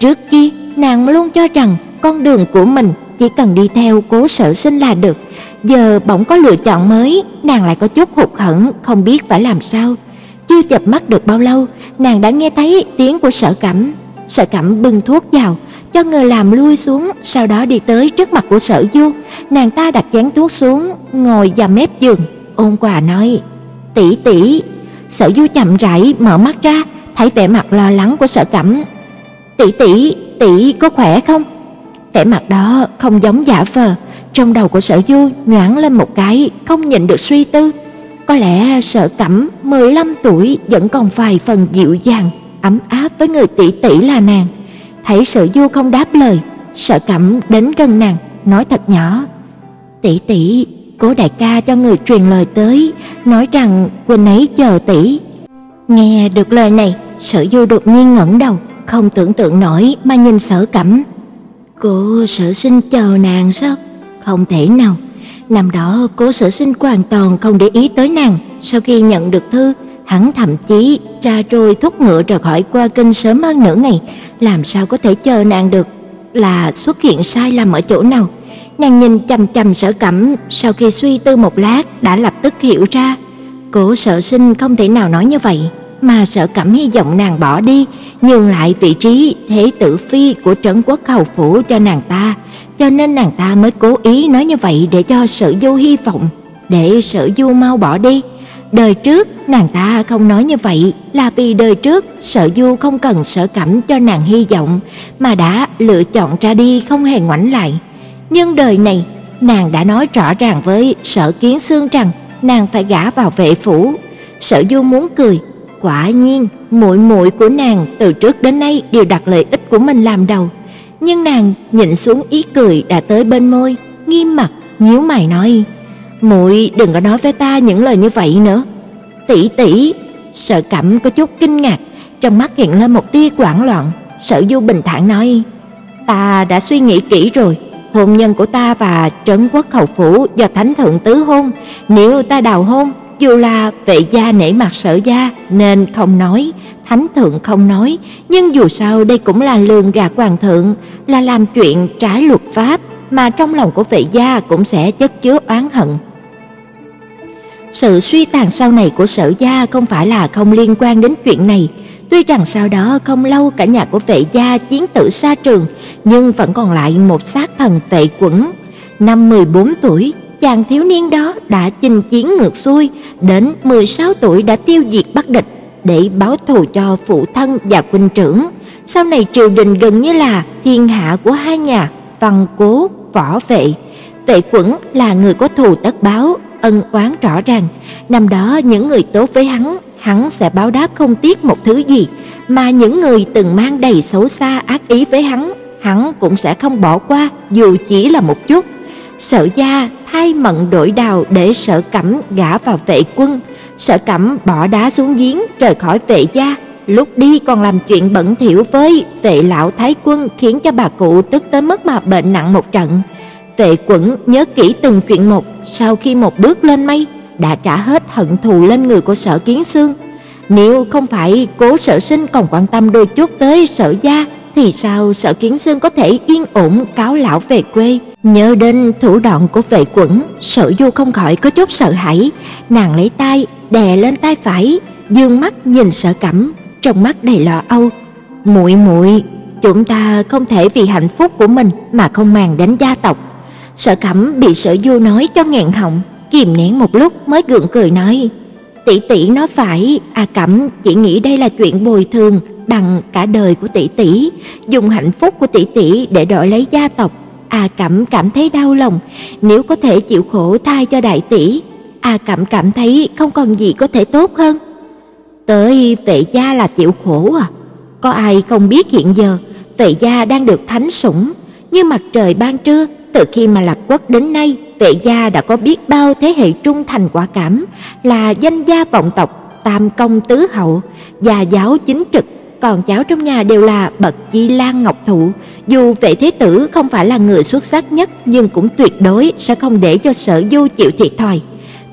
Trước kia, nàng luôn cho rằng con đường của mình chỉ cần đi theo Cố Sở Sinh là được. Giờ bỗng có lựa chọn mới, nàng lại có chút hụt hẫng, không biết phải làm sao. Chưa chợp mắt được bao lâu, nàng đã nghe thấy tiếng của Sở Cẩm. Sở Cẩm bưng thuốc vào, cho người làm lui xuống, sau đó đi tới trước mặt của Sở Du. Nàng ta đặt chén thuốc xuống, ngồi vào mép giường, ôn quà nói: "Tỷ tỷ." Sở Du chậm rãi mở mắt ra, thấy vẻ mặt lo lắng của Sở Cẩm. "Tỷ tỷ, tỷ có khỏe không?" Vẻ mặt đó không giống giả vờ, trong đầu của Sở Du nhoáng lên một cái, không nhịn được suy tư. Có lẽ Sở Cẩm 15 tuổi vẫn còn vài phần dịu dàng, ấm áp với người tỷ tỷ là nàng. Thấy Sở Du không đáp lời, Sở Cẩm đến gần nàng, nói thật nhỏ: "Tỷ tỷ, Cố đại ca cho người truyền lời tới, nói rằng quỳnh ấy chờ tỷ." Nghe được lời này, Sở Du đột nhiên ngẩng đầu, không tưởng tượng nổi mà nhìn Sở Cẩm. Cô Sở Sinh chờ nàng sao? Không thể nào. Năm đó Cố Sở Sinh hoàn toàn không để ý tới nàng, sau khi nhận được thư, hắn thậm chí ra trôi thúc ngựa rời khỏi qua kinh sớm hơn nửa ngày, làm sao có thể chờ nàng được? Là xuất hiện sai lầm ở chỗ nào? Nàng nhìn chằm chằm Sở Cẩm, sau khi suy tư một lát đã lập tức hiểu ra, Cố Sở Sinh không thể nào nói như vậy, mà Sở Cẩm hy vọng nàng bỏ đi, nhường lại vị trí thế tử phi của trấn quốc hầu phủ cho nàng ta, cho nên nàng ta mới cố ý nói như vậy để cho Sở Du hy vọng, để Sở Du mau bỏ đi. Đời trước nàng ta không nói như vậy là vì đời trước Sở Du không cần Sở cảm cho nàng hy vọng mà đã lựa chọn ra đi không hề ngoảnh lại. Nhưng đời này, nàng đã nói rõ ràng với Sở Kiến Xương rằng nàng phải gả vào vệ phủ. Sở Du muốn cười, quả nhiên muội muội của nàng từ trước đến nay đều đặt lợi ích của mình làm đầu. Nhưng nàng nhịn xuống ý cười đã tới bên môi, nghiêm mặt nhíu mày nói: "Muội đừng có nói với ta những lời như vậy nữa." "Tỷ tỷ." Sở Cẩm có chút kinh ngạc, trong mắt hiện lên một tia hoảng loạn, Sở Du bình thản nói: "Ta đã suy nghĩ kỹ rồi, hôn nhân của ta và trấn quốc hầu phủ do thánh thượng tứ hôn, nếu ta đào hôn, dù là vệ gia nể mặt sở gia nên không nói, thánh thượng không nói, nhưng dù sao đây cũng là lường gạt hoàng thượng, là làm chuyện trái luật pháp, mà trong lòng của vệ gia cũng sẽ chất chứa oán hận. Sự suy tàn sau này của sở gia không phải là không liên quan đến chuyện này, Tuy rằng sau đó không lâu cả nhà của vệ gia chiến tử xa trường, nhưng vẫn còn lại một xác thần vệ quẩn. Năm 14 tuổi, chàng thiếu niên đó đã chinh chiến ngược xuôi, đến 16 tuổi đã tiêu diệt Bắc địch để báo thù cho phụ thân và huynh trưởng. Sau này triều đình gần như là thiên hạ của hai nhà, Văn Cố, Võ Vệ. Tệ Quẩn là người có thù tất báo, ân oán rõ ràng. Năm đó những người tốt với hắn hắn sẽ báo đáp không tiếc một thứ gì, mà những người từng mang đầy xấu xa ác ý với hắn, hắn cũng sẽ không bỏ qua dù chỉ là một chút. Sở gia thay mận đổi đào để Sở Cẩm gả vào vệ quân, Sở Cẩm bỏ đá xuống giếng rời khỏi vệ gia, lúc đi còn làm chuyện bẩn thỉu với vệ lão thái quân khiến cho bà cụ tức tới mức mà bệnh nặng một trận. Vệ Quẩn nhớ kỹ từng chuyện một, sau khi một bước lên mây, đã trả hết hận thù lên người của Sở Kiến Xương. Nếu không phải Cố Sở Sinh còn quan tâm đôi chút tới Sở gia thì sao Sở Kiến Xương có thể yên ổn cáo lão về quê? Nhớ đến thủ đoạn của vệ quẩn, Sở Du không khỏi có chút sợ hãi, nàng lấy tay đè lên tay phải, dương mắt nhìn Sở Cẩm, trong mắt đầy lo âu. "Muội muội, chúng ta không thể vì hạnh phúc của mình mà không màng đến gia tộc." Sở Cẩm bị Sở Du nói cho nghẹn họng, kìm nén một lúc mới gượng cười nói: "Tỷ tỷ nói phải, à A Cẩm chỉ nghĩ đây là chuyện bồi thường bằng cả đời của tỷ tỷ, dùng hạnh phúc của tỷ tỷ để đổi lấy gia tộc. A Cẩm cảm thấy đau lòng, nếu có thể chịu khổ thay cho đại tỷ, A Cẩm cảm thấy không còn gì có thể tốt hơn." Tới vệ gia là chịu khổ à? Có ai không biết hiện giờ vệ gia đang được thánh sủng, như mặt trời ban trưa, từ khi mà lập quốc đến nay, vệ gia đã có biết bao thế hệ trung thành quả cảm, là danh gia vọng tộc, tam công tứ hậu, gia giáo chính trực, còn cháu trong nhà đều là bậc chi lan ngọc thụ, dù vệ thế tử không phải là người xuất sắc nhất nhưng cũng tuyệt đối sẽ không để cho Sở Du chịu thiệt thòi.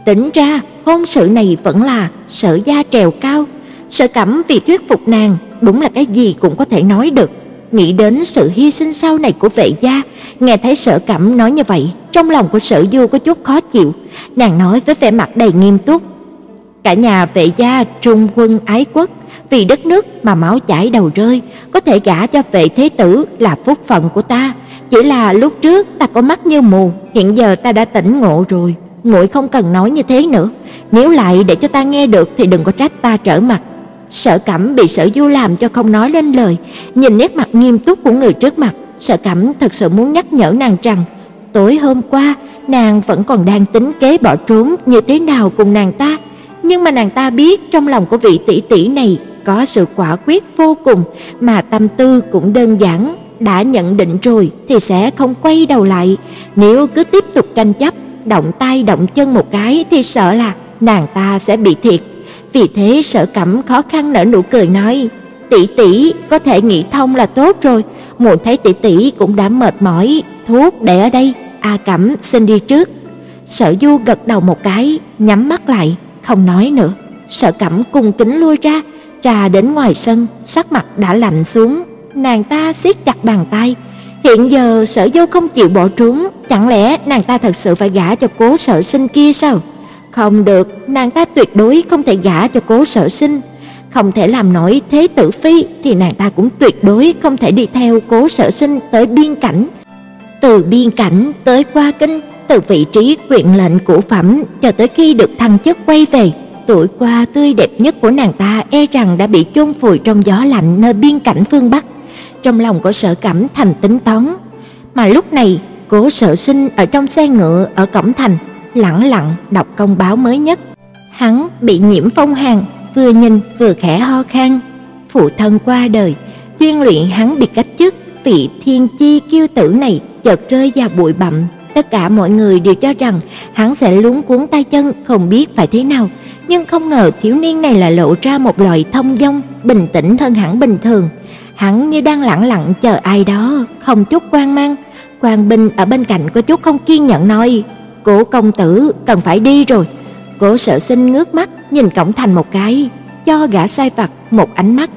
Tính ra, hôn sự này vẫn là Sở gia trèo cao. Sở Cẩm vì thuyết phục nàng, đúng là cái gì cũng có thể nói được. Nghĩ đến sự hy sinh sau này của vệ gia, nghe thấy Sở Cẩm nói như vậy, trong lòng của Sở Du có chút khó chịu, nàng nói với vẻ mặt đầy nghiêm túc: Cả nhà vệ gia trung quân ái quốc, vì đất nước mà máu chảy đầu rơi, có thể gả cho vệ thế tử là phúc phận của ta. Chỉ là lúc trước ta có mắt như mù, hiện giờ ta đã tỉnh ngộ rồi. Muội không cần nói như thế nữa, nếu lại để cho ta nghe được thì đừng có trách ta trở mặt. Sở Cẩm bị Sở Du làm cho không nói lên lời, nhìn nét mặt nghiêm túc của người trước mặt, Sở Cẩm thật sự muốn nhắc nhở nàng rằng, tối hôm qua nàng vẫn còn đang tính kế bỏ trốn như thế nào cùng nàng ta, nhưng mà nàng ta biết trong lòng của vị tỷ tỷ này có sự quả quyết vô cùng, mà tâm tư cũng đơn giản, đã nhận định rồi thì sẽ không quay đầu lại, nếu cứ tiếp tục tranh chấp, động tay động chân một cái thì sợ là nàng ta sẽ bị thiệt. Vì thế Sở Cẩm khó khăn nở nụ cười nói: "Tỷ tỷ có thể nghĩ thông là tốt rồi, muội thấy tỷ tỷ cũng đã mệt mỏi, thuốc để ở đây, A Cẩm xin đi trước." Sở Du gật đầu một cái, nhắm mắt lại, không nói nữa. Sở Cẩm cung kính lui ra, trà đến ngoài sân, sắc mặt đã lạnh xuống, nàng ta siết chặt bàn tay. Hiện giờ Sở Dâu không chịu bỏ trốn, chẳng lẽ nàng ta thật sự phải gả cho Cố Sở Sinh kia sao? Không được, nàng ta tuyệt đối không thể gả cho Cố Sở Sinh. Không thể làm nổi thế tử phi thì nàng ta cũng tuyệt đối không thể đi theo Cố Sở Sinh tới biên cảnh. Từ biên cảnh tới qua kinh, từ vị trí quyền lệnh của phẩm cho tới khi được thăng chức quay về, tuổi qua tươi đẹp nhất của nàng ta e rằng đã bị chôn vùi trong gió lạnh nơi biên cảnh phương Bắc. Trong lòng của Sở Cẩm thành tính toán, mà lúc này, Cố Sở Sinh ở trong xe ngựa ở cổng thành, lặng lặng đọc công báo mới nhất. Hắn bị nhiễm phong hàn, vừa nhìn vừa khẽ ho khan, phụ thân qua đời, tuyên luyện hắn bị cách chức, vị thiên chi kiêu tử này chợt rơi vào bụi bặm. Tất cả mọi người đều cho rằng hắn sẽ luống cuống tay chân không biết phải thế nào, nhưng không ngờ thiếu niên này lại lộ ra một loại thông dong, bình tĩnh hơn hẳn bình thường. Hắn như đang lặng lặng chờ ai đó, không chút quan mang. Quan binh ở bên cạnh có chút không kiên nhẫn nói: "Cố công tử cần phải đi rồi." Cố Sở Sinh ngước mắt nhìn cổng thành một cái, cho gã sai vặt một ánh mắt.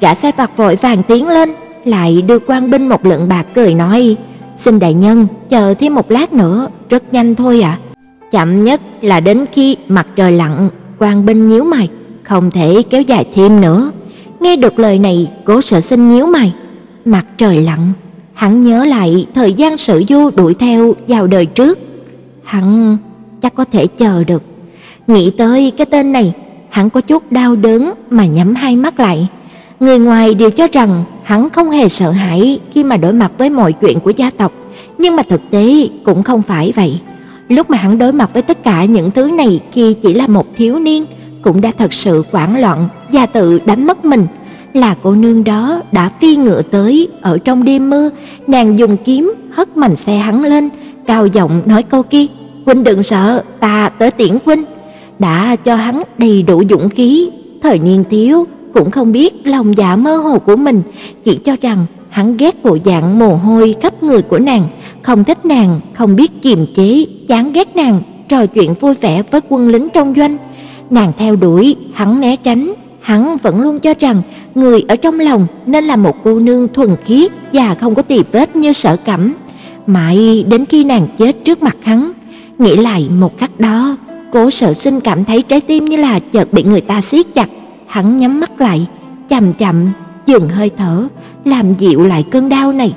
Gã sai vặt vội vàng tiến lên, lại đưa quan binh một lượng bạc cười nói: "Xin đại nhân, chờ thêm một lát nữa, rất nhanh thôi ạ." Chậm nhất là đến khi mặt trời lặn, quan binh nhíu mày, không thể kéo dài thêm nữa. Nghe được lời này, Cố Sở Sinh nhíu mày, mặt trời lặn, hắn nhớ lại thời gian Sử Du đuổi theo vào đời trước, hắn chắc có thể chờ được. Nghĩ tới cái tên này, hắn có chút đau đớn mà nhắm hai mắt lại. Người ngoài đều cho rằng hắn không hề sợ hãi khi mà đối mặt với mọi chuyện của gia tộc, nhưng mà thực tế cũng không phải vậy. Lúc mà hắn đối mặt với tất cả những thứ này khi chỉ là một thiếu niên, cũng đã thật sự hoảng loạn gia tự đánh mất mình. Là cô nương đó đã phi ngựa tới ở trong đêm mưa, nàng dùng kiếm hất mành xe hắn lên, cao giọng nói câu kia: "Huynh đừng sợ, ta tới tiễn huynh." Đã cho hắn đầy đủ dũng khí, thời niên thiếu cũng không biết lòng dạ mơ hồ của mình, chỉ cho rằng hắn ghét bộ dạng mồ hôi khắp người của nàng, không thích nàng, không biết kiềm chế, chán ghét nàng, trò chuyện vui vẻ với quân lính trong doanh. Nàng theo đuổi, hắn né tránh, hắn vẫn luôn cho rằng người ở trong lòng nên là một cô nương thuần khiết và không có tì vết như Sở Cẩm. Mãi đến khi nàng chết trước mặt hắn, nghĩ lại một khắc đó, Cố Sở Sinh cảm thấy trái tim như là chợt bị người ta siết chặt, hắn nhắm mắt lại, chậm chậm dừng hơi thở, làm dịu lại cơn đau này.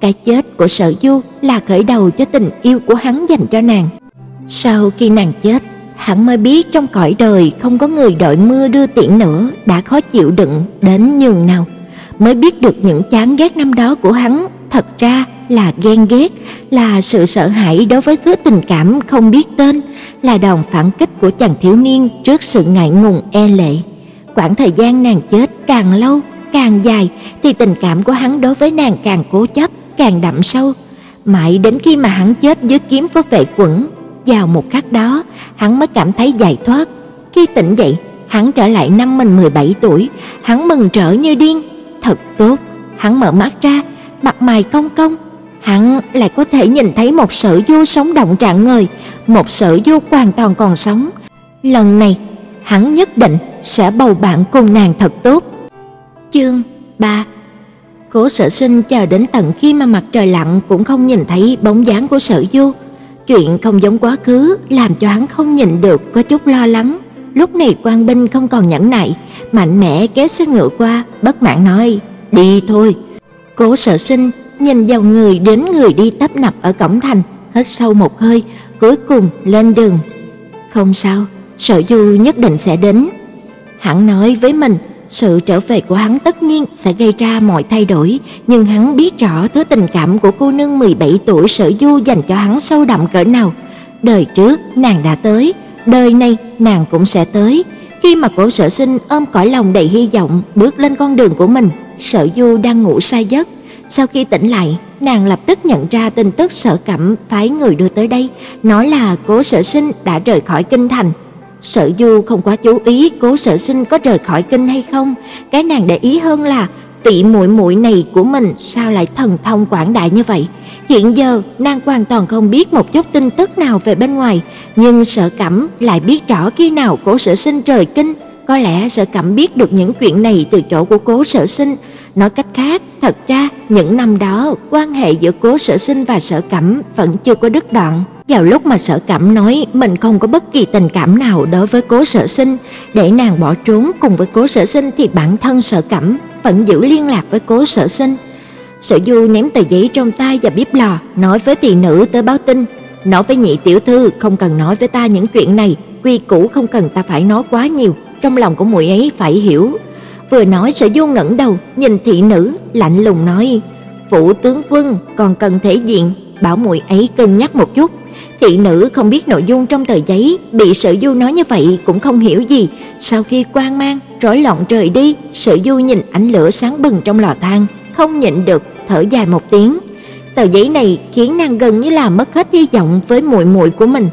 Cái chết của Sở Du là khởi đầu cho tình yêu của hắn dành cho nàng. Sau khi nàng chết, hắn mới biết trong cõi đời không có người đợi mưa đưa tiễn nữa đã khó chịu đựng đến nhường nào. Mới biết được những chán ghét năm đó của hắn thật ra là ghen ghét, là sự sợ hãi đối với thứ tình cảm không biết tên, là đòn phản kích của chàng thiếu niên trước sự ngại ngùng e lệ. Quãng thời gian nàng chết càng lâu, càng dài thì tình cảm của hắn đối với nàng càng cố chấp, càng đậm sâu, mãi đến khi mà hắn chết dưới kiếm của vệ quẩn, vào một khắc đó, hắn mới cảm thấy giải thoát. Khi tỉnh dậy, hắn trở lại năm mình 17 tuổi, hắn mừng rỡ như điên, thật tốt, hắn mở mắt ra, mặt mày cong cong, hắn lại có thể nhìn thấy một Sở Du sống động trạng người, một Sở Du hoàn toàn còn sống. Lần này, hắn nhất định sẽ bầu bạn cùng nàng thật tốt. Chương 3 Cố Sở Sinh chờ đến tận khi mà mặt trời lặn cũng không nhìn thấy bóng dáng của Sở Du. Chuyện không giống quá khứ làm cho hắn không nhịn được có chút lo lắng. Lúc này Quan binh không còn nhẫn nại, mạnh mẽ kéo xe ngựa qua, bất mãn nói: "Đi thôi." Cố Sở Sinh nhìn dòng người đến người đi tấp nập ở cổng thành, hít sâu một hơi, cuối cùng lên đường. "Không sao, Sở Du nhất định sẽ đến." Hắn nói với mình, sự trở về của hắn tất nhiên sẽ gây ra mọi thay đổi, nhưng hắn biết rõ thứ tình cảm của cô nương 17 tuổi Sở Du dành cho hắn sâu đậm cỡ nào. Đời trước nàng đã tới, đời này nàng cũng sẽ tới. Khi mà cố Sở Sinh ôm cõi lòng đầy hy vọng bước lên con đường của mình, Sở Du đang ngủ say giấc. Sau khi tỉnh lại, nàng lập tức nhận ra tin tức Sở Cẩm phái người đưa tới đây, nói là Cố Sở Sinh đã rời khỏi kinh thành, Sở Du không quá chú ý Cố Sở Sinh có rời khỏi kinh hay không, cái nàng để ý hơn là vị muội muội này của mình sao lại thần thông quảng đại như vậy. Hiện giờ nàng hoàn toàn không biết một chút tin tức nào về bên ngoài, nhưng Sở Cẩm lại biết rõ khi nào Cố Sở Sinh rời kinh, có lẽ Sở Cẩm biết được những chuyện này từ chỗ của Cố Sở Sinh. Nói cách khác, thật ra những năm đó quan hệ giữa Cố Sở Sinh và Sở Cẩm vẫn chưa có đứt đoạn. Vào lúc mà Sở Cẩm nói mình không có bất kỳ tình cảm nào đối với Cố Sở Sinh, để nàng bỏ trốn cùng với Cố Sở Sinh thì bản thân Sở Cẩm vẫn giữ liên lạc với Cố Sở Sinh. Sở Du ném tờ giấy trong tay và bếp lò, nói với tỷ nữ tới báo tin, nói với nhị tiểu thư không cần nói với ta những chuyện này, quy củ không cần ta phải nói quá nhiều, trong lòng của muội ấy phải hiểu. Vừa nói Sở Du ngẩng đầu, nhìn thị nữ, lạnh lùng nói: "Phủ tướng quân còn cần thể diện, bảo muội ấy cân nhắc một chút." Thị nữ không biết nội dung trong tờ giấy, bị Sở Du nói như vậy cũng không hiểu gì. Sau khi quan mang, rối loạn trời đi, Sở Du nhìn ánh lửa sáng bừng trong lò than, không nhịn được thở dài một tiếng. Tờ giấy này khiến nàng gần như là mất hết hy vọng với muội muội của mình.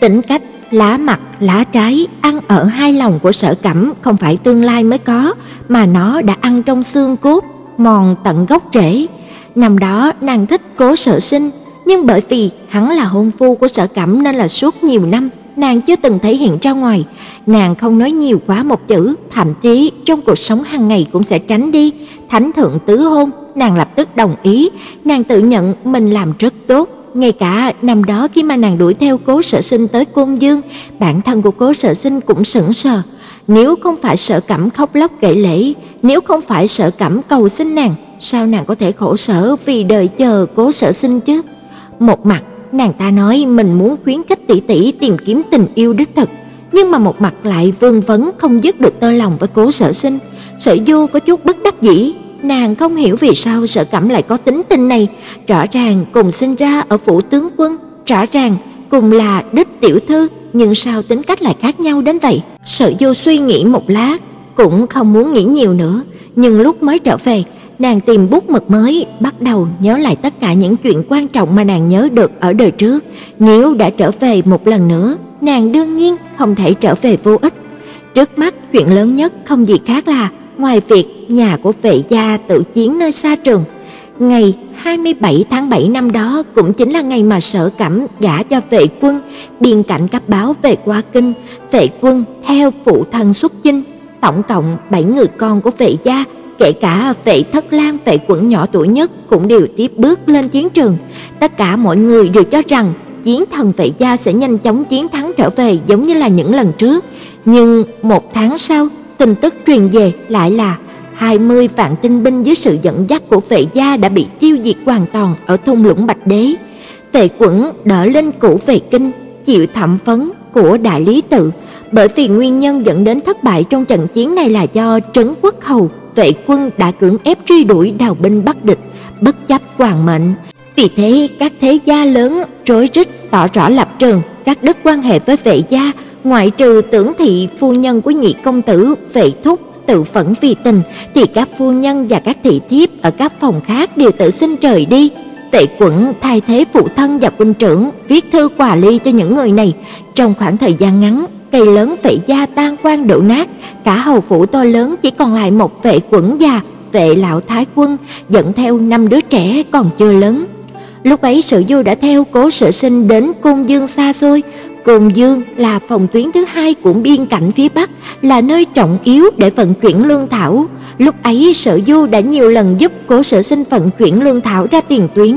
Tính cách lá mặt, lá trái, ăn ở hai lòng của Sở Cẩm không phải tương lai mới có, mà nó đã ăn trong xương cốt, mòn tận gốc rễ. Năm đó nàng thích Cố Sở Sinh, nhưng bởi vì hắn là hôn phu của Sở Cẩm nên là suốt nhiều năm nàng chưa từng thể hiện ra ngoài, nàng không nói nhiều quá một chữ, thậm chí trong cuộc sống hàng ngày cũng sẽ tránh đi. Thánh thượng tứ hôn, nàng lập tức đồng ý, nàng tự nhận mình làm rất tốt. Ngay cả năm đó khi mà nàng đuổi theo Cố Sở Sinh tới Côn Dương, bản thân của Cố Sở Sinh cũng sững sờ. Nếu không phải Sở Cẩm khóc lóc kể lễ, nếu không phải Sở Cẩm cầu xin nàng, sao nàng có thể khổ sở vì đợi chờ Cố Sở Sinh chứ? Một mặt, nàng ta nói mình muốn khuyến khích tỷ tỷ tìm kiếm tình yêu đích thực, nhưng mà một mặt lại vương vấn không dứt được tơ lòng với Cố Sở Sinh. Sở Du có chút bất đắc dĩ, nàng không hiểu vì sao Sở Cẩm lại có tính tình này, rõ ràng cùng sinh ra ở phủ tướng quân, rõ ràng cùng là đích tiểu thư, nhưng sao tính cách lại khác nhau đến vậy? Sở Du suy nghĩ một lát, cũng không muốn nghĩ nhiều nữa, nhưng lúc mới trở về, nàng tìm bút mực mới, bắt đầu nhớ lại tất cả những chuyện quan trọng mà nàng nhớ được ở đời trước. Nếu đã trở về một lần nữa, nàng đương nhiên không thể trở về vô ích. Trước mắt chuyện lớn nhất không gì khác là ngoài việc nhà của vệ gia tự chiến nơi xa trường. Ngày 27 tháng 7 năm đó cũng chính là ngày mà Sở Cẩm gả cho vệ quân, biên cảnh cấp báo về qua kinh, vệ quân theo phụ thân xuất chinh, tổng cộng 7 người con của vệ gia kể cả vệ thất lang vệ quận nhỏ tuổi nhất cũng đều tiếp bước lên chiến trường. Tất cả mọi người đều cho rằng chiến thần vệ gia sẽ nhanh chóng chiến thắng trở về giống như là những lần trước. Nhưng một tháng sau, tin tức truyền về lại là 20 vạn tinh binh dưới sự dẫn dắt của vệ gia đã bị tiêu diệt hoàn toàn ở thung lũng Bạch Đế. Tề Quẩn đỡ lên cũ về kinh, chịu thẩm vấn của đại lý tự, bởi vì nguyên nhân dẫn đến thất bại trong trận chiến này là do Trấn Quốc Hầu vệ quân đã cưỡng ép truy đuổi đào binh bắt địch, bất chấp hoàng mệnh. Vì thế, các thế gia lớn rối rít tỏ rõ lập trường, các đức quan hệ với vệ gia, ngoại trừ tưởng thị phu nhân của nhị công tử vệ thúc tự phẫn vì tình, thì các phu nhân và các thị thiếp ở các phòng khác đều tự xin trời đi. Vệ quẩn thay thế phụ thân và quân trưởng viết thư quà ly cho những người này. Trong khoảng thời gian ngắn, cây lớn vệ gia tan quan đổ nát, cả hầu phủ to lớn chỉ còn lại một vệ quẩn già, vệ lão thái quân dẫn theo năm đứa trẻ còn chưa lớn. Lúc ấy Sử Du đã theo Cố Sở Sinh đến Côn Dương xa xôi, Côn Dương là phòng tuyến thứ hai của biên cảnh phía Bắc, là nơi trọng yếu để vận chuyển lương thảo. Lúc ấy Sở Du đã nhiều lần giúp Cố Sở Sinh vận chuyển lương thảo ra tiền tuyến.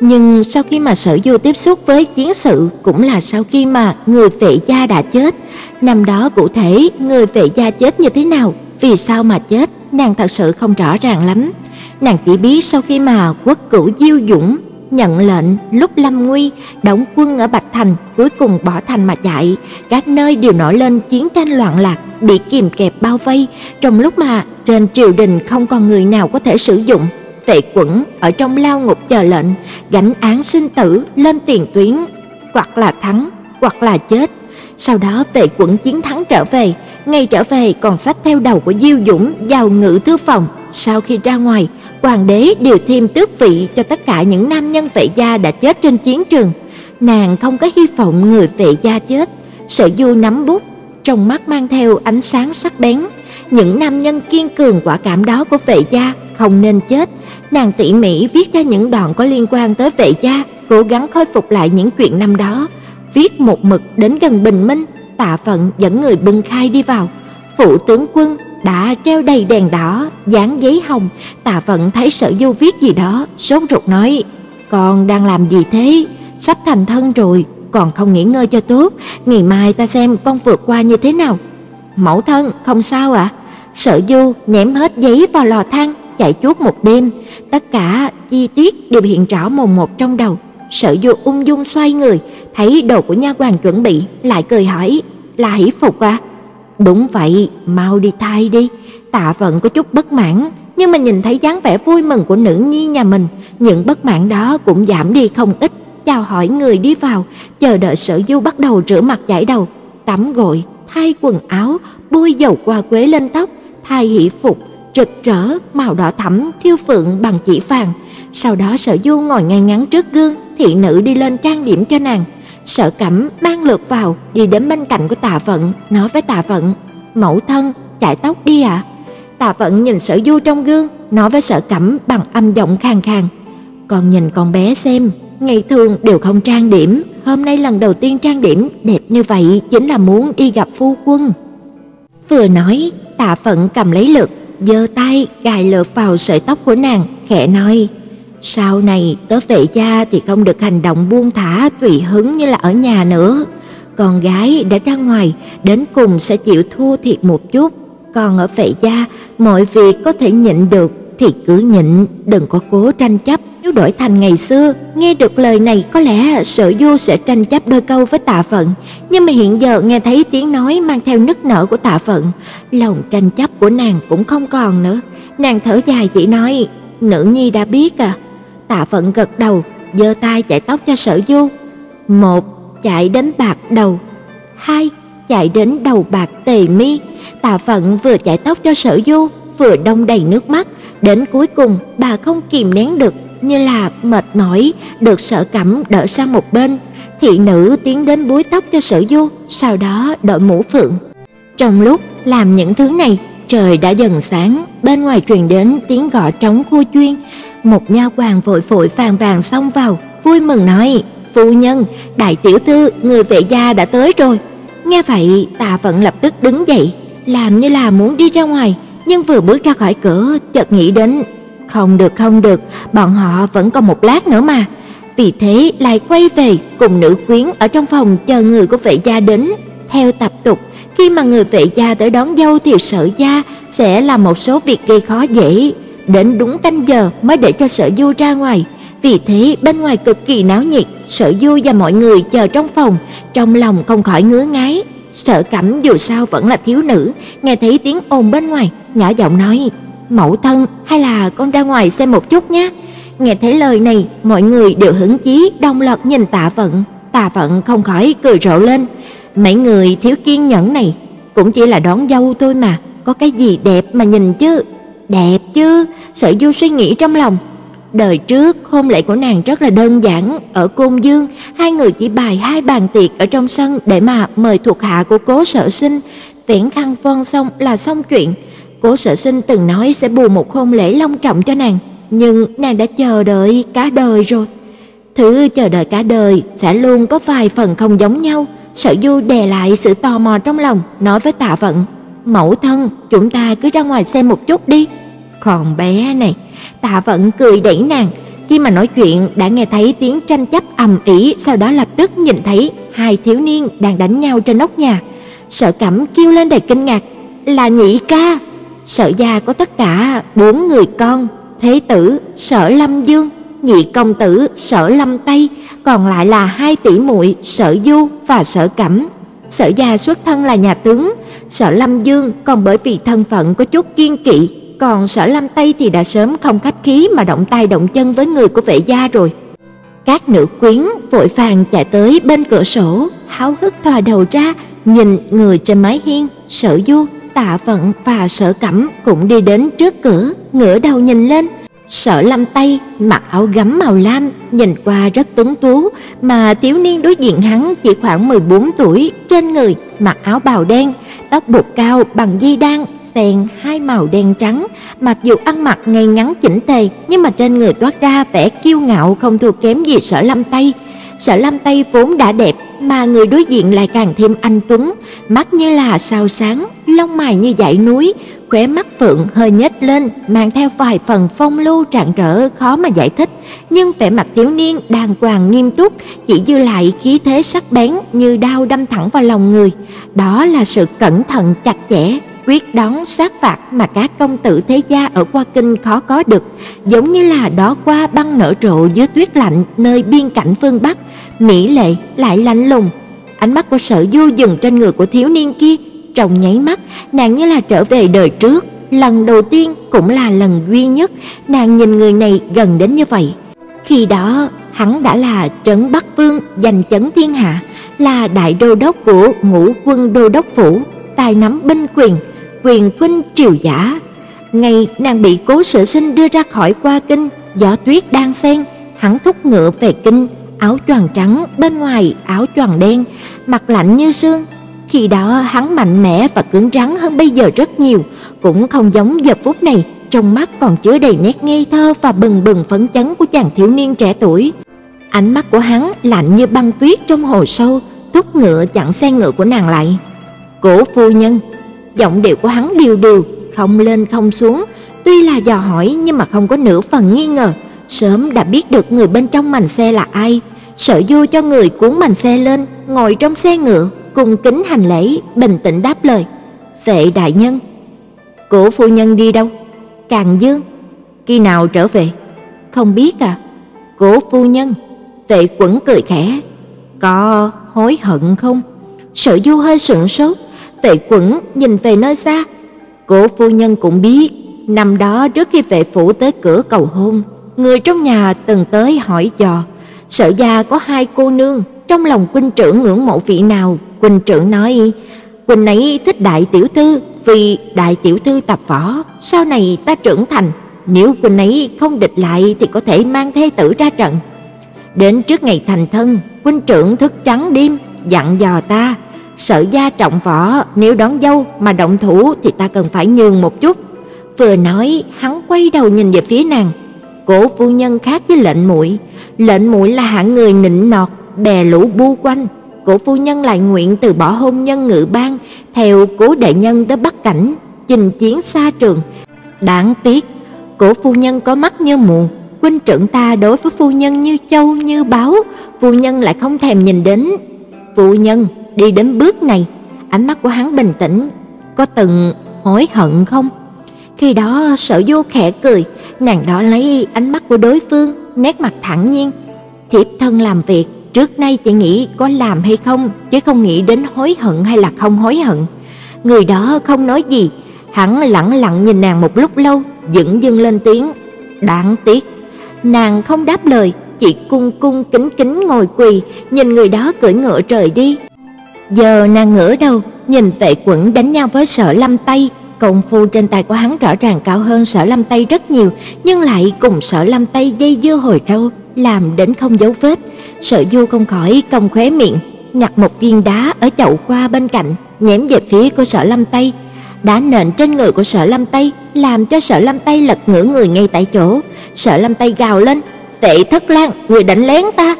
Nhưng sau khi mà Sở Du tiếp xúc với chiến sự cũng là sau khi mà người vệ gia đã chết. Năm đó cụ thể người vệ gia chết như thế nào, vì sao mà chết, nàng thật sự không rõ ràng lắm. Nàng chỉ biết sau khi mà quốc cửu Diêu Dũng nhận lệnh lúc lâm nguy đóng quân ở Bạch Thành, cuối cùng bỏ thành mà chạy, các nơi đều nổi lên chiến tranh loạn lạc, bị kìm kẹp bao vây, trong lúc mà trên triều đình không còn người nào có thể sử dụng Tệ Quẩn ở trong lao ngục chờ lệnh, gánh án sinh tử lên tiền tuyến, hoặc là thắng, hoặc là chết. Sau đó Tệ Quẩn chiến thắng trở về, ngay trở về còn xách theo đầu của Diêu Dũng vào ngự thư phòng. Sau khi ra ngoài, hoàng đế đều thêm tước vị cho tất cả những nam nhân vệ gia đã chết trên chiến trường. Nàng không có hy vọng người vệ gia chết. Sở Du nắm bút, trong mắt mang theo ánh sáng sắc bén. Những nam nhân kiên cường quả cảm đó của vệ gia không nên chết. Nàng tỉ mỉ viết ra những đoạn có liên quan tới vệ gia, cố gắng khôi phục lại những chuyện năm đó, viết một mực đến gần bình minh, Tạ Phận dẫn người bưng khai đi vào. Phụ tướng quân đã treo đầy đèn đỏ, dán giấy hồng, Tạ Phận thấy Sở Du viết gì đó, sốt ruột nói: "Con đang làm gì thế? Sắp thành thân rồi, còn không nghỉ ngơi cho tốt, ngày mai ta xem con vượt qua như thế nào." "Mẫu thân, không sao ạ." À? Sở Du ném hết giấy vào lò than, chạy chuốt một đêm, tất cả chi tiết đều hiện rõ mồn một trong đầu. Sở Du ung dung xoay người, thấy đồ của nha hoàn chuẩn bị, lại cười hỏi: "Là hỷ phục à?" "Đúng vậy, mau đi thay đi." Tạ Vận có chút bất mãn, nhưng mà nhìn thấy dáng vẻ vui mừng của nữ nhi nhà mình, những bất mãn đó cũng giảm đi không ít. Chào hỏi người đi vào, chờ đợi Sở Du bắt đầu rửa mặt chải đầu, tắm gội, thay quần áo, bôi dầu qua quế lên tóc, thay hỷ phục rực rỡ màu đỏ thẫm thiêu phượng bằng chỉ vàng. Sau đó Sở Du ngồi ngay ngắn trước gương, thị nữ đi lên trang điểm cho nàng. Sở Cẩm mang lượt vào, đi đến bên cạnh của Tạ Vận, nói với Tạ Vận: "Mẫu thân, chải tóc đi ạ." À? Tạ Vận nhìn Sở Du trong gương, nói với Sở Cẩm bằng âm giọng khàn khàn: "Con nhìn con bé xem, ngày thường đều không trang điểm, hôm nay lần đầu tiên trang điểm đẹp như vậy chính là muốn đi gặp phu quân." Vừa nói, Tạ Phận cầm lấy lực, giơ tay gài lược vào sợi tóc của nàng, khẽ nói: "Sau này tớ vệ gia thì không được hành động buông thả tùy hứng như là ở nhà nữa. Con gái đã ra ngoài, đến cùng sẽ chịu thua thiệt một chút, còn ở vệ gia, mọi việc có thể nhịn được thì cứ nhịn, đừng có cố tranh chấp. Nếu đổi thành ngày xưa, nghe được lời này có lẽ Sở Du sẽ tranh chấp đôi câu với Tạ Phận, nhưng mà hiện giờ nghe thấy tiếng nói mang theo nức nở của Tạ Phận, lòng tranh chấp của nàng cũng không còn nữa. Nàng thở dài chỉ nói, "Nữ nhi đã biết à." Tạ Phận gật đầu, giơ tay chải tóc cho Sở Du. Một, chạy đến bạc đầu. Hai, chạy đến đầu bạc tề mi. Tạ Phận vừa chải tóc cho Sở Du, vừa đông đầy nước mắt, đến cuối cùng bà không kìm nén được như là mệt mỏi, được Sở Cẩm đỡ sang một bên. Thị nữ tiến đến búi tóc cho Sở Du, sau đó đội mũ phượng. Trong lúc làm những thứ này, trời đã dần sáng, bên ngoài truyền đến tiếng gõ trống khu chuyên. Một nha hoàn vội vội vàng vàng xông vào, vui mừng nói: "Phu nhân, đại tiểu thư, người vệ gia đã tới rồi." Nghe vậy, Tạ Vận lập tức đứng dậy, làm như là muốn đi ra ngoài, nhưng vừa bước ra khỏi cửa, chợt nghĩ đến không được không được, bọn họ vẫn còn một lát nữa mà. Vì thế lại quay về cùng nữ quyến ở trong phòng chờ người của vệ gia đến. Theo tập tục, khi mà người vệ gia tới đón dâu thì sở gia sẽ làm một số việc gây khó dễ, đến đúng canh giờ mới để cho Sở Du ra ngoài. Vì thế bên ngoài cực kỳ náo nhiệt, Sở Du và mọi người chờ trong phòng, trong lòng không khỏi ngứa ngáy. Sở Cẩm dù sao vẫn là thiếu nữ, nghe thấy tiếng ồn bên ngoài, nhỏ giọng nói: "Mẫu thân, hay là con ra ngoài xem một chút nhé." Nghe thấy lời này, mọi người đều hứng chí đông loạt nhìn Tạ Vận. Tạ Vận không khỏi cười rộ lên. Mấy người thiếu kiên nhẫn này cũng chỉ là đón dâu thôi mà, có cái gì đẹp mà nhìn chứ? Đẹp chứ? Sở Du suy nghĩ trong lòng. Đời trước hôn lễ của nàng rất là đơn giản, ở Côn Dương, hai người chỉ bày hai bàn tiệc ở trong sân để mà mời thuộc hạ của Cố Sở Sinh, tiễn khăn vân xong là xong chuyện. Cố Sở Sinh từng nói sẽ bù một hôn lễ long trọng cho nàng, nhưng nàng đã chờ đợi cả đời rồi. Thứ chờ đợi cả đời sẽ luôn có vài phần không giống nhau. Sở Du đè lại sự tò mò trong lòng, nói với Tạ Vận: "Mẫu thân, chúng ta cứ ra ngoài xem một chút đi." Còn bé này, Tạ Vận cười đẩy nàng, khi mà nói chuyện đã nghe thấy tiếng tranh chấp ầm ĩ, sau đó lập tức nhìn thấy hai thiếu niên đang đánh nhau trên nóc nhà. Sở Cẩm kêu lên đầy kinh ngạc, "Là Nhị ca!" Sở gia có tất cả bốn người con, thế tử Sở Lâm Dương, nhị công tử Sở Lâm Tây, còn lại là hai tỷ muội Sở Du và Sở Cẩm. Sở gia xuất thân là nhà tướng, Sở Lâm Dương còn bởi vì thân phận có chút kiên kỵ, còn Sở Lâm Tây thì đã sớm không khách khí mà động tay động chân với người của vệ gia rồi. Các nữ quyến vội vàng chạy tới bên cửa sổ, háo hức thò đầu ra, nhìn người trên mái hiên, Sở Du, Tạ Vận và Sở Cẩm cũng đi đến trước cửa, ngửa đầu nhìn lên. Sở Lâm Tây mặc áo gấm màu lam, nhìn qua rất tuấn tú, mà thiếu niên đối diện hắn chỉ khoảng 14 tuổi, trên người mặc áo bào đen, tóc buộc cao bằng dây đan xen hai màu đen trắng, mặc dù ăn mặc ngay ngắn chỉnh tề, nhưng mà trên người toát ra vẻ kiêu ngạo không thua kém gì Sở Lâm Tây. Sở Lâm Tây vốn đã đẹp, mà người đối diện lại càng thêm anh tuấn, mắt như là sao sáng, lông mày như dãy núi, khóe mắt phượng hơi nhếch lên, mang theo vài phần phong lưu rạng rỡ khó mà giải thích, nhưng vẻ mặt thiếu niên đàng hoàng nghiêm túc, chỉ dư lại khí thế sắc bén như đao đâm thẳng vào lòng người. Đó là sự cẩn thận chặt chẽ, quyết đón sát phạt mà các công tử thế gia ở Hoa Kinh khó có được, giống như là đó qua băng nở rộ dưới tuyết lạnh nơi biên cảnh phương Bắc, mỹ lệ lại lạnh lùng. Ánh mắt của Sở Du dừng trên người của thiếu niên kia, trong nháy mắt, nàng như là trở về đời trước, lần đầu tiên cũng là lần duy nhất nàng nhìn người này gần đến như vậy. Khi đó, hắn đã là trấn Bắc Vương giành chấn thiên hạ, là đại đô đốc của Ngũ Quân Đô đốc phủ, tài nắm binh quyền, quyền khuynh triều giả. Ngày nàng bị Cố Sở Sinh đưa ra khỏi qua kinh, gió tuyết đang xen, hắn thúc ngựa về kinh, áo choàng trắng, bên ngoài áo choàng đen, mặt lạnh như xương. Khi đó hắn mạnh mẽ và cứng rắn hơn bây giờ rất nhiều, cũng không giống giờ phút này, trong mắt còn chứa đầy nét ngây thơ và bừng bừng phấn chấn của chàng thiếu niên trẻ tuổi. Ánh mắt của hắn lạnh như băng tuyết trong hồ sâu, thúc ngựa chặn xe ngựa của nàng lại. "Cổ phu nhân." Giọng điệu của hắn điều điều, không lên không xuống, tuy là dò hỏi nhưng mà không có nửa phần nghi ngờ, sớm đã biết được người bên trong mành xe là ai. Sở Du cho người cuốn mành xe lên, ngồi trong xe ngựa, cùng kính hành lễ, bình tĩnh đáp lời: "Vệ đại nhân." "Cổ phu nhân đi đâu?" "Càn Dương." "Khi nào trở về?" "Không biết à." "Cổ phu nhân." Vệ Quẩn cười khẽ: "Có hối hận không?" Sở Du hơi sửng sốt, tệ Quẩn nhìn về nơi xa, Cố phu nhân cũng biết, năm đó trước khi vệ phủ tới cửa cầu hôn, người trong nhà từng tới hỏi dò, Sở gia có hai cô nương, trong lòng huynh trưởng ngưỡng mộ vị nào, huynh trưởng nói, huynh ấy thích đại tiểu thư, vì đại tiểu thư tập võ, sau này ta trưởng thành, nếu huynh ấy không địch lại thì có thể mang thê tử ra trận. Đến trước ngày thành thân, huynh trưởng thức trắng đêm dặn dò ta, Sở gia trọng võ, nếu đón dâu mà động thủ thì ta cần phải nhường một chút. Vừa nói, hắn quay đầu nhìn về phía nàng. Cổ phu nhân khác với lệnh muội, lệnh muội là hạng người nịnh nọt, bè lũ bu quanh. Cổ phu nhân lại nguyện từ bỏ hôn nhân ngự bang, theo cố đại nhân tới Bắc cảnh, chinh chiến xa trường. Đáng tiếc, cổ phu nhân có mắt như mù, huynh trưởng ta đối với phu nhân như châu như báo, phu nhân lại không thèm nhìn đến. Phu nhân đi đến bước này, ánh mắt của hắn bình tĩnh, có từng hối hận không? Khi đó Sở Du khẽ cười, nàng đó lấy ánh mắt của đối phương, nét mặt thản nhiên. Thiếp thân làm việc, trước nay chỉ nghĩ có làm hay không, chứ không nghĩ đến hối hận hay là không hối hận. Người đó không nói gì, hắn lặng lặng nhìn nàng một lúc lâu, dững dưng lên tiếng, "Đáng tiếc." Nàng không đáp lời, chỉ cung cung kính kính ngồi quỳ, nhìn người đó cưỡi ngựa trời đi. Giờ nàng ngửa đầu, nhìn Vệ Quẩn đánh nhau với Sở Lâm Tây, công phu trên tay của hắn rõ ràng cao hơn Sở Lâm Tây rất nhiều, nhưng lại cùng Sở Lâm Tây dây dưa hồi lâu, làm đến không dấu vết. Sở Du không khỏi cong khóe miệng, nhặt một viên đá ở chậu qua bên cạnh, ném về phía của Sở Lâm Tây. Đá nện trên người của Sở Lâm Tây, làm cho Sở Lâm Tây lật ngửa người ngay tại chỗ. Sở Lâm Tây gào lên, "Vệ Thất Lang, người đánh lén ta!"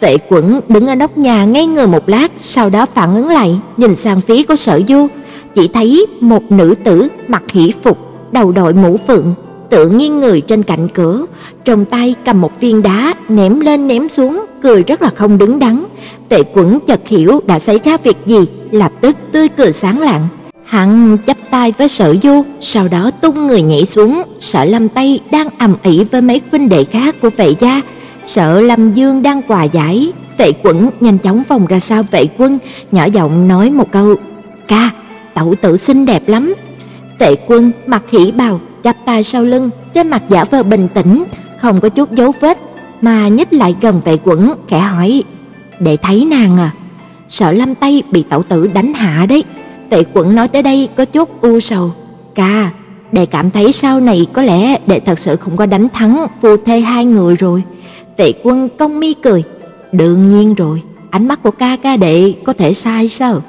Vệ Quẩn đứng ở nóc nhà ngây người một lát, sau đó phản ứng lại, nhìn sang phía của Sở Du, chỉ thấy một nữ tử mặc hỷ phục, đầu đội mũ phượng, tựa nghiêng người trên cạnh cửa, trong tay cầm một viên đá ném lên ném xuống, cười rất là không đứng đắn. Tệ Quẩn chợt hiểu đã xảy ra việc gì, lập tức tươi cười sáng lạng. Hắn chắp tay với Sở Du, sau đó tung người nhảy xuống, Sở Lâm Tây đang ầm ĩ với mấy huynh đệ khác của vệ gia, sợ Lâm Dương đang quà giải, Vệ Quẩn nhanh chóng vòng ra sau Vệ Quân, nhỏ giọng nói một câu: "Ca, tẩu tử xinh đẹp lắm." Vệ Quân mặt hỉ bào, chắp tay sau lưng, trên mặt giả vờ bình tĩnh, không có chút dấu vết, mà nhích lại gần Vệ Quẩn, khẽ hỏi: "Để thấy nàng à?" Sở Lâm Tây bị tẩu tử đánh hạ đấy. Vệ Quẩn nói tới đây có chút u sầu. "Ca, đệ cảm thấy sau này có lẽ đệ thật sự không có đánh thắng phu thê hai người rồi." Tệ Quân công mi cười, "Đương nhiên rồi, ánh mắt của ca ca đệ có thể sai sao?"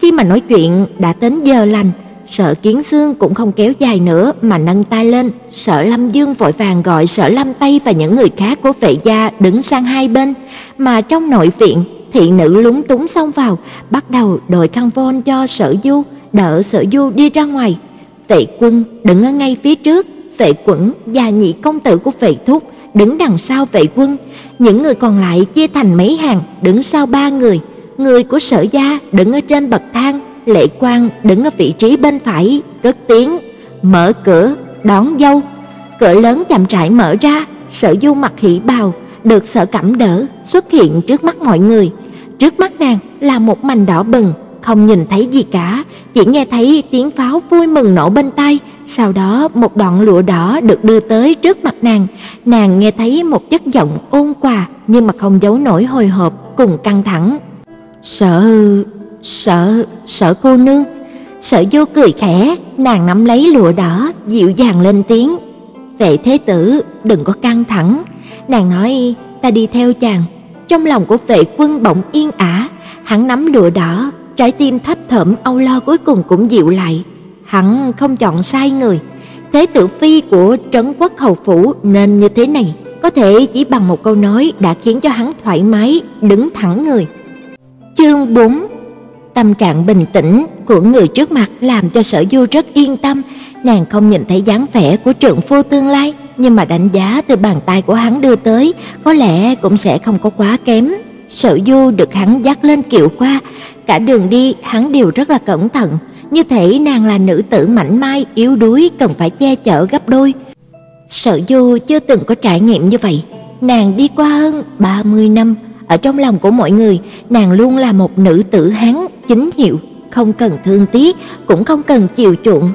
Khi mà nói chuyện đã đến giờ lành, Sở Kiến Xương cũng không kéo dài nữa mà nâng tay lên, Sở Lâm Dương vội vàng gọi Sở Lâm Tây và những người khác của vệ gia đứng sang hai bên, mà trong nội viện, thị nữ lúng túng xông vào, bắt đầu đội khăn vôn cho Sở Du, đỡ Sở Du đi ra ngoài. Vệ Quân đứng ở ngay phía trước, Vệ Quẩn và nhị công tử của Vệ Thúc đứng đằng sau vệ quân, những người còn lại chia thành mấy hàng, đứng sau ba người. Người của Sở gia đứng ở trên bậc thang, Lệ Quang đứng ở vị trí bên phải, cất tiếng mở cửa đón dâu. Cửa lớn chậm rãi mở ra, Sở Du mặc hỉ bào, được Sở Cẩm đỡ, xuất hiện trước mắt mọi người. Trước mắt nàng là một mảnh đỏ bừng, không nhìn thấy gì cả, chỉ nghe thấy tiếng pháo vui mừng nổ bên tai, sau đó một đoạn lụa đỏ được đưa tới trước mặt nàng, nàng nghe thấy một chất giọng ôn hòa nhưng mà không giấu nổi hồi hộp cùng căng thẳng. "Sợ, sợ, sợ cô nương." Sợ Vô cười khẽ, nàng nắm lấy lụa đỏ, dịu dàng lên tiếng. "Vệ thế tử, đừng có căng thẳng." Nàng nói, "Ta đi theo chàng." Trong lòng của Vệ Quân bỗng yên ả, hắn nắm lụa đỏ, trái tim thấp thỏm âu lo cuối cùng cũng dịu lại. Hắn không chọn sai người. Thế tử phi của trấn quốc hầu phủ nên như thế này, có thể chỉ bằng một câu nói đã khiến cho hắn thoải mái đứng thẳng người. Chương 4 Tâm trạng bình tĩnh của người trước mặt làm cho Sở Du rất yên tâm, nàng không nhìn thấy dáng vẻ của trượng phu tương lai, nhưng mà đánh giá từ bàn tay của hắn đưa tới, có lẽ cũng sẽ không có quá kém. Sở Du được hắn dắt lên kiệu qua, cả đường đi hắn đều rất là cẩn thận, như thể nàng là nữ tử mảnh mai yếu đuối cần phải che chở gấp đôi. Sở Du chưa từng có trải nghiệm như vậy, nàng đi qua hơn 30 năm, ở trong lòng của mọi người, nàng luôn là một nữ tử hán chính hiệu, không cần thương tiếc, cũng không cần chiều chuộng.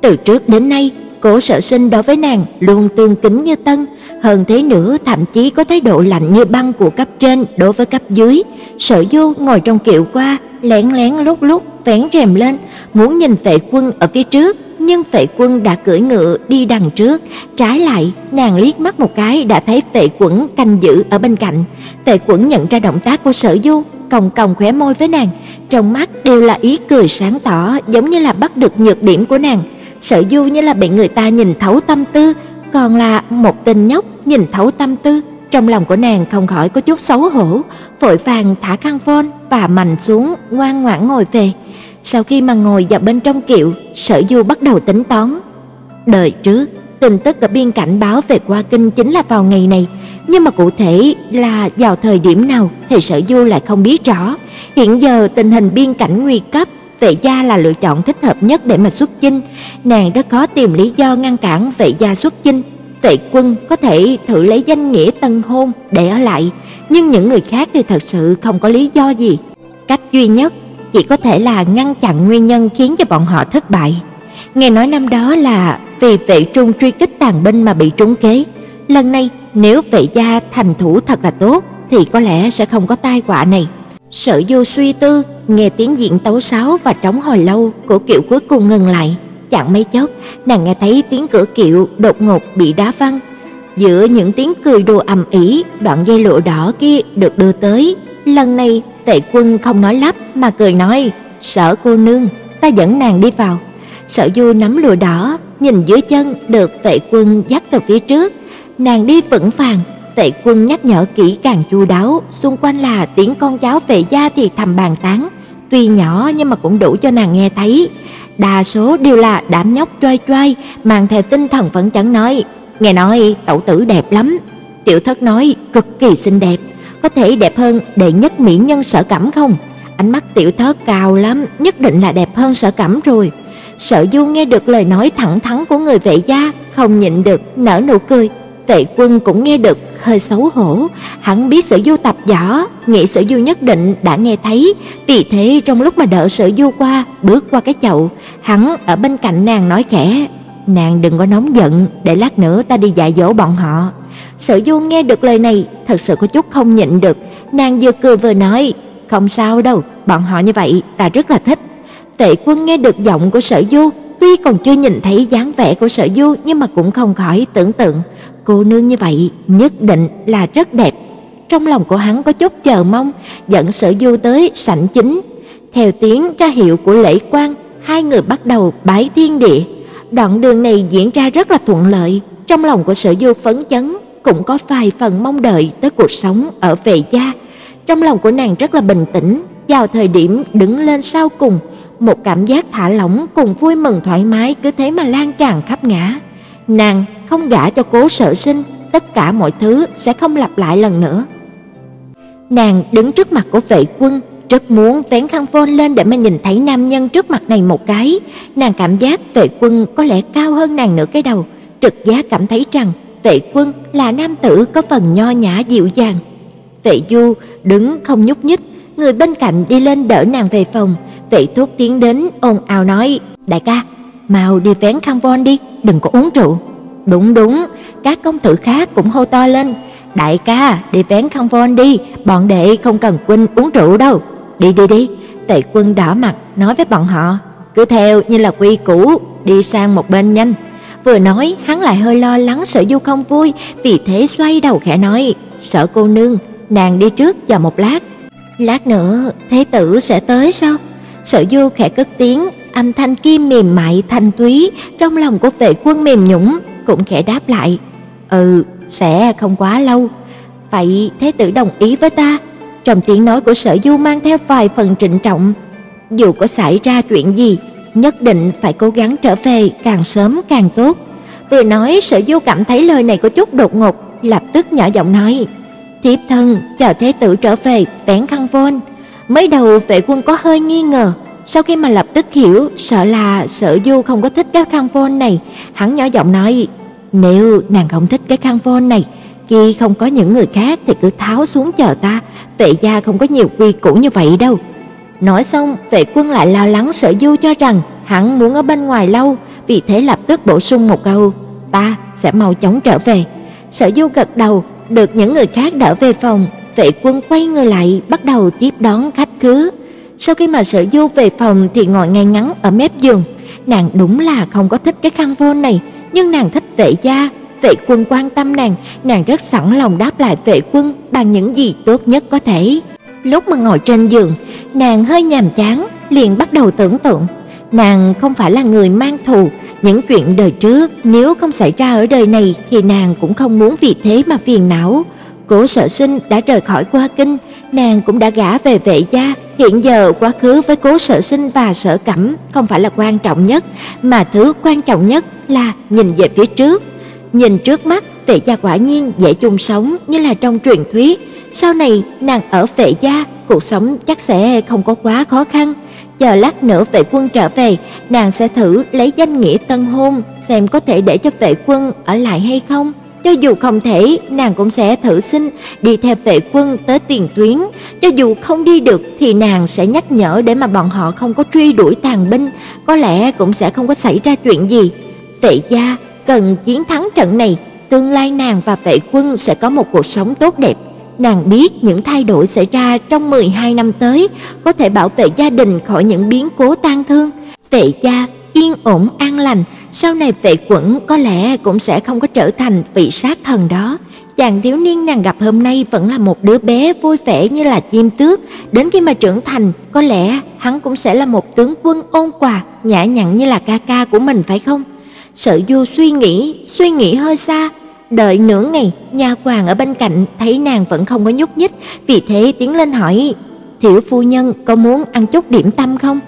Từ trước đến nay, Cố Sở Sinh đối với nàng luôn tương kính như tân, hơn thế nữa thậm chí có thái độ lạnh như băng của cấp trên đối với cấp dưới. Sở Du ngồi trong kiệu qua, lén lén lúc lúc vén rèm lên, muốn nhìn Vệ Quân ở phía trước, nhưng Vệ Quân đã cưỡi ngựa đi đằng trước, trái lại, nàng liếc mắt một cái đã thấy Vệ Quẩn canh giữ ở bên cạnh. Vệ Quẩn nhận ra động tác của Sở Du, còng còng khóe môi với nàng, trong mắt đều là ý cười sáng tỏ, giống như là bắt được nhược điểm của nàng. Sở Du như là bị người ta nhìn thấu tâm tư, còn là một tên nhóc nhìn thấu tâm tư, trong lòng của nàng không khỏi có chút xấu hổ, vội vàng thả khăn phone và mành xuống, ngoan ngoãn ngồi về. Sau khi mà ngồi vào bên trong kiệu, Sở Du bắt đầu tính toán. Đời trước, tin tức ở biên cảnh báo về qua kinh chính là vào ngày này, nhưng mà cụ thể là vào thời điểm nào thì Sở Du lại không biết rõ. Hiện giờ tình hình biên cảnh nguy cấp, Vệ gia là lựa chọn thích hợp nhất để mà xuất chinh, nàng rất khó tìm lý do ngăn cản Vệ gia xuất chinh. Vệ quân có thể thử lấy danh nghĩa tân hôn để ở lại, nhưng những người khác thì thật sự không có lý do gì. Cách duy nhất chỉ có thể là ngăn chặn nguyên nhân khiến cho bọn họ thất bại. Nghe nói năm đó là vì vệ trung truy kích tàn binh mà bị trúng kế. Lần này nếu vệ gia thành thủ thật là tốt thì có lẽ sẽ không có tai họa này. Sở Du suy tư, nghe tiếng diễn tấu sáo và trống hồi lâu, cổ kiệu cuối cùng ngừng lại. chẳng mấy chốc, nàng nghe thấy tiếng cửa kiệu đột ngột bị đá văng. Giữa những tiếng cười đùa ầm ĩ, đoạn dây lụa đỏ kia được đưa tới. Lần này, Tệ Quân không nói lắp mà cười nói: "Sở cô nương, ta dẫn nàng đi vào." Sở Du nắm lụa đỏ, nhìn dưới chân được Tệ Quân dắt từ phía trước, nàng đi vững vàng, Tệ Quân nhắc nhở kỹ càng chu đáo, xung quanh là tiếng con cháu vệ gia thì thầm bàn tán, tuy nhỏ nhưng mà cũng đủ cho nàng nghe thấy. Đa số đều là đám nhóc choai choai, mang theo tinh thần phấn chấn nói: "Nghe nói tẩu tử đẹp lắm." Tiểu thất nói: "Cực kỳ xinh đẹp, có thể đẹp hơn đệ nhất mỹ nhân Sở Cẩm không?" Ánh mắt tiểu thất cao lắm, nhất định là đẹp hơn Sở Cẩm rồi. Sở Du nghe được lời nói thẳng thắn của người vệ gia, không nhịn được nở nụ cười tệ Quân cũng nghe được, hơi xấu hổ, hắn biết Sở Du tập võ, nghĩ Sở Du nhất định đã nghe thấy, vì thế trong lúc mà đợi Sở Du qua, bước qua cái chậu, hắn ở bên cạnh nàng nói khẽ, "Nàng đừng có nóng giận, để lát nữa ta đi dạy dỗ bọn họ." Sở Du nghe được lời này, thật sự có chút không nhịn được, nàng vừa cười vừa nói, "Không sao đâu, bọn họ như vậy ta rất là thích." Tệ Quân nghe được giọng của Sở Du, tuy còn chưa nhìn thấy dáng vẻ của Sở Du nhưng mà cũng không khỏi tưởng tượng, cô nương như vậy nhất định là rất đẹp. Trong lòng của hắn có chút chờ mong, dẫn Sở Du tới sảnh chính. Theo tiếng ra hiệu của lễ quan, hai người bắt đầu bái thiên địa. Đoạn đường này diễn ra rất là thuận lợi, trong lòng của Sở Du phấn chấn, cũng có vài phần mong đợi tới cuộc sống ở vệ gia. Trong lòng của nàng rất là bình tĩnh, vào thời điểm đứng lên sau cùng, một cảm giác thả lỏng cùng vui mừng thoải mái cứ thế mà lan tràn khắp ngã. Nàng không gả cho Cố Sở Sinh, tất cả mọi thứ sẽ không lặp lại lần nữa. Nàng đứng trước mặt của vệ quân, rất muốn vén khăn phôn lên để mà nhìn thấy nam nhân trước mặt này một cái. Nàng cảm giác vệ quân có lẽ cao hơn nàng nửa cái đầu, trực giác cảm thấy rằng vệ quân là nam tử có phần nho nhã dịu dàng. Vệ Du đứng không nhúc nhích, người bên cạnh đi lên đỡ nàng về phòng, Vệ Thúc tiến đến ồn ào nói: "Đại ca, mau đi vén khăn von đi, đừng có uống rượu." Đúng đúng, các công tử khác cũng hô to lên: "Đại ca, đi vén khăn von đi, bọn đệ không cần huynh uống rượu đâu." "Đi đi đi." Tề Quân đỏ mặt nói với bọn họ: "Cứ theo như là quy củ, đi sang một bên nhanh." Vừa nói, hắn lại hơi lo lắng Sở Du không vui, vì thế xoay đầu khẽ nói: "Sở cô nương, nàng đi trước chờ một lát." "Lát nữa thế tử sẽ tới sao?" Sở Du khẽ cất tiếng, âm thanh kim mềm mại thanh túy, trong lòng của Vệ Quân mềm nhũn, cũng khẽ đáp lại, "Ừ, sẽ không quá lâu." "Vậy thế tử đồng ý với ta?" Trong tiếng nói của Sở Du mang theo vài phần trịnh trọng, "Dù có xảy ra chuyện gì, nhất định phải cố gắng trở về càng sớm càng tốt." Vừa nói, Sở Du cảm thấy lời này có chút đột ngột, lập tức nhỏ giọng nói, "Thiếp thân chờ thế tử trở về, vén khăn vôn." Mới đầu vệ quân có hơi nghi ngờ, sau khi mà lập tức hiểu, sợ là Sở Du không có thích cái khăn phone này, hắn nhỏ giọng nói: "Nếu nàng không thích cái khăn phone này, khi không có những người khác thì cứ tháo xuống chờ ta, vệ gia không có nhiều quy củ như vậy đâu." Nói xong, vệ quân lại lo lắng Sở Du cho rằng hắn muốn ở bên ngoài lâu, vì thế lập tức bổ sung một câu: "Ta sẽ mau chóng trở về." Sở Du gật đầu, được những người khác đỡ về phòng, vệ quân quay người lại bắt đầu tiếp đón khách khứa. Sau khi mà Sở Du về phòng thì ngồi ngay ngắn ở mép giường, nàng đúng là không có thích cái khăn vô này, nhưng nàng thích vệ gia, vệ quân quan tâm nàng, nàng rất sẵn lòng đáp lại vệ quân bằng những gì tốt nhất có thể. Lúc mà ngồi trên giường, nàng hơi nhàm chán, liền bắt đầu tưởng tượng, nàng không phải là người mang thù, những chuyện đời trước nếu không xảy ra ở đời này thì nàng cũng không muốn vì thế mà phiền não. Cố Sở Sinh đã rời khỏi Qua Kinh, nàng cũng đã gả về vệ gia, hiện giờ quá khứ với Cố Sở Sinh và Sở Cẩm không phải là quan trọng nhất, mà thứ quan trọng nhất là nhìn về phía trước. Nhìn trước mắt, vệ gia quả nhiên dễ chung sống như là trong truyền thuyết, sau này nàng ở vệ gia, cuộc sống chắc sẽ không có quá khó khăn. Chờ lát nữa vệ quân trở về, nàng sẽ thử lấy danh nghĩa tân hôn xem có thể để cho vệ quân ở lại hay không. Cho dù không thể, nàng cũng sẽ thử xin đi theo vệ quân tới tiền tuyến, cho dù không đi được thì nàng sẽ nhắc nhở để mà bọn họ không có truy đuổi tàn binh, có lẽ cũng sẽ không có xảy ra chuyện gì. Vệ gia cần chiến thắng trận này, tương lai nàng và vệ quân sẽ có một cuộc sống tốt đẹp. Nàng biết những thay đổi xảy ra trong 12 năm tới có thể bảo vệ gia đình khỏi những biến cố tang thương. Vệ gia yên ổn an lành, sau này vệ quẩn có lẽ cũng sẽ không có trở thành vị sát thần đó. Chàng thiếu niên nàng gặp hôm nay vẫn là một đứa bé vui vẻ như là chim tước, đến khi mà trưởng thành, có lẽ hắn cũng sẽ là một tướng quân ôn hòa, nhã nhặn như là ca ca của mình phải không? Sở Du suy nghĩ, suy nghĩ hơi xa, đợi nửa ngày, nha hoàn ở bên cạnh thấy nàng vẫn không có nhúc nhích, vì thế tiến lên hỏi: "Tiểu phu nhân có muốn ăn chút điểm tâm không?"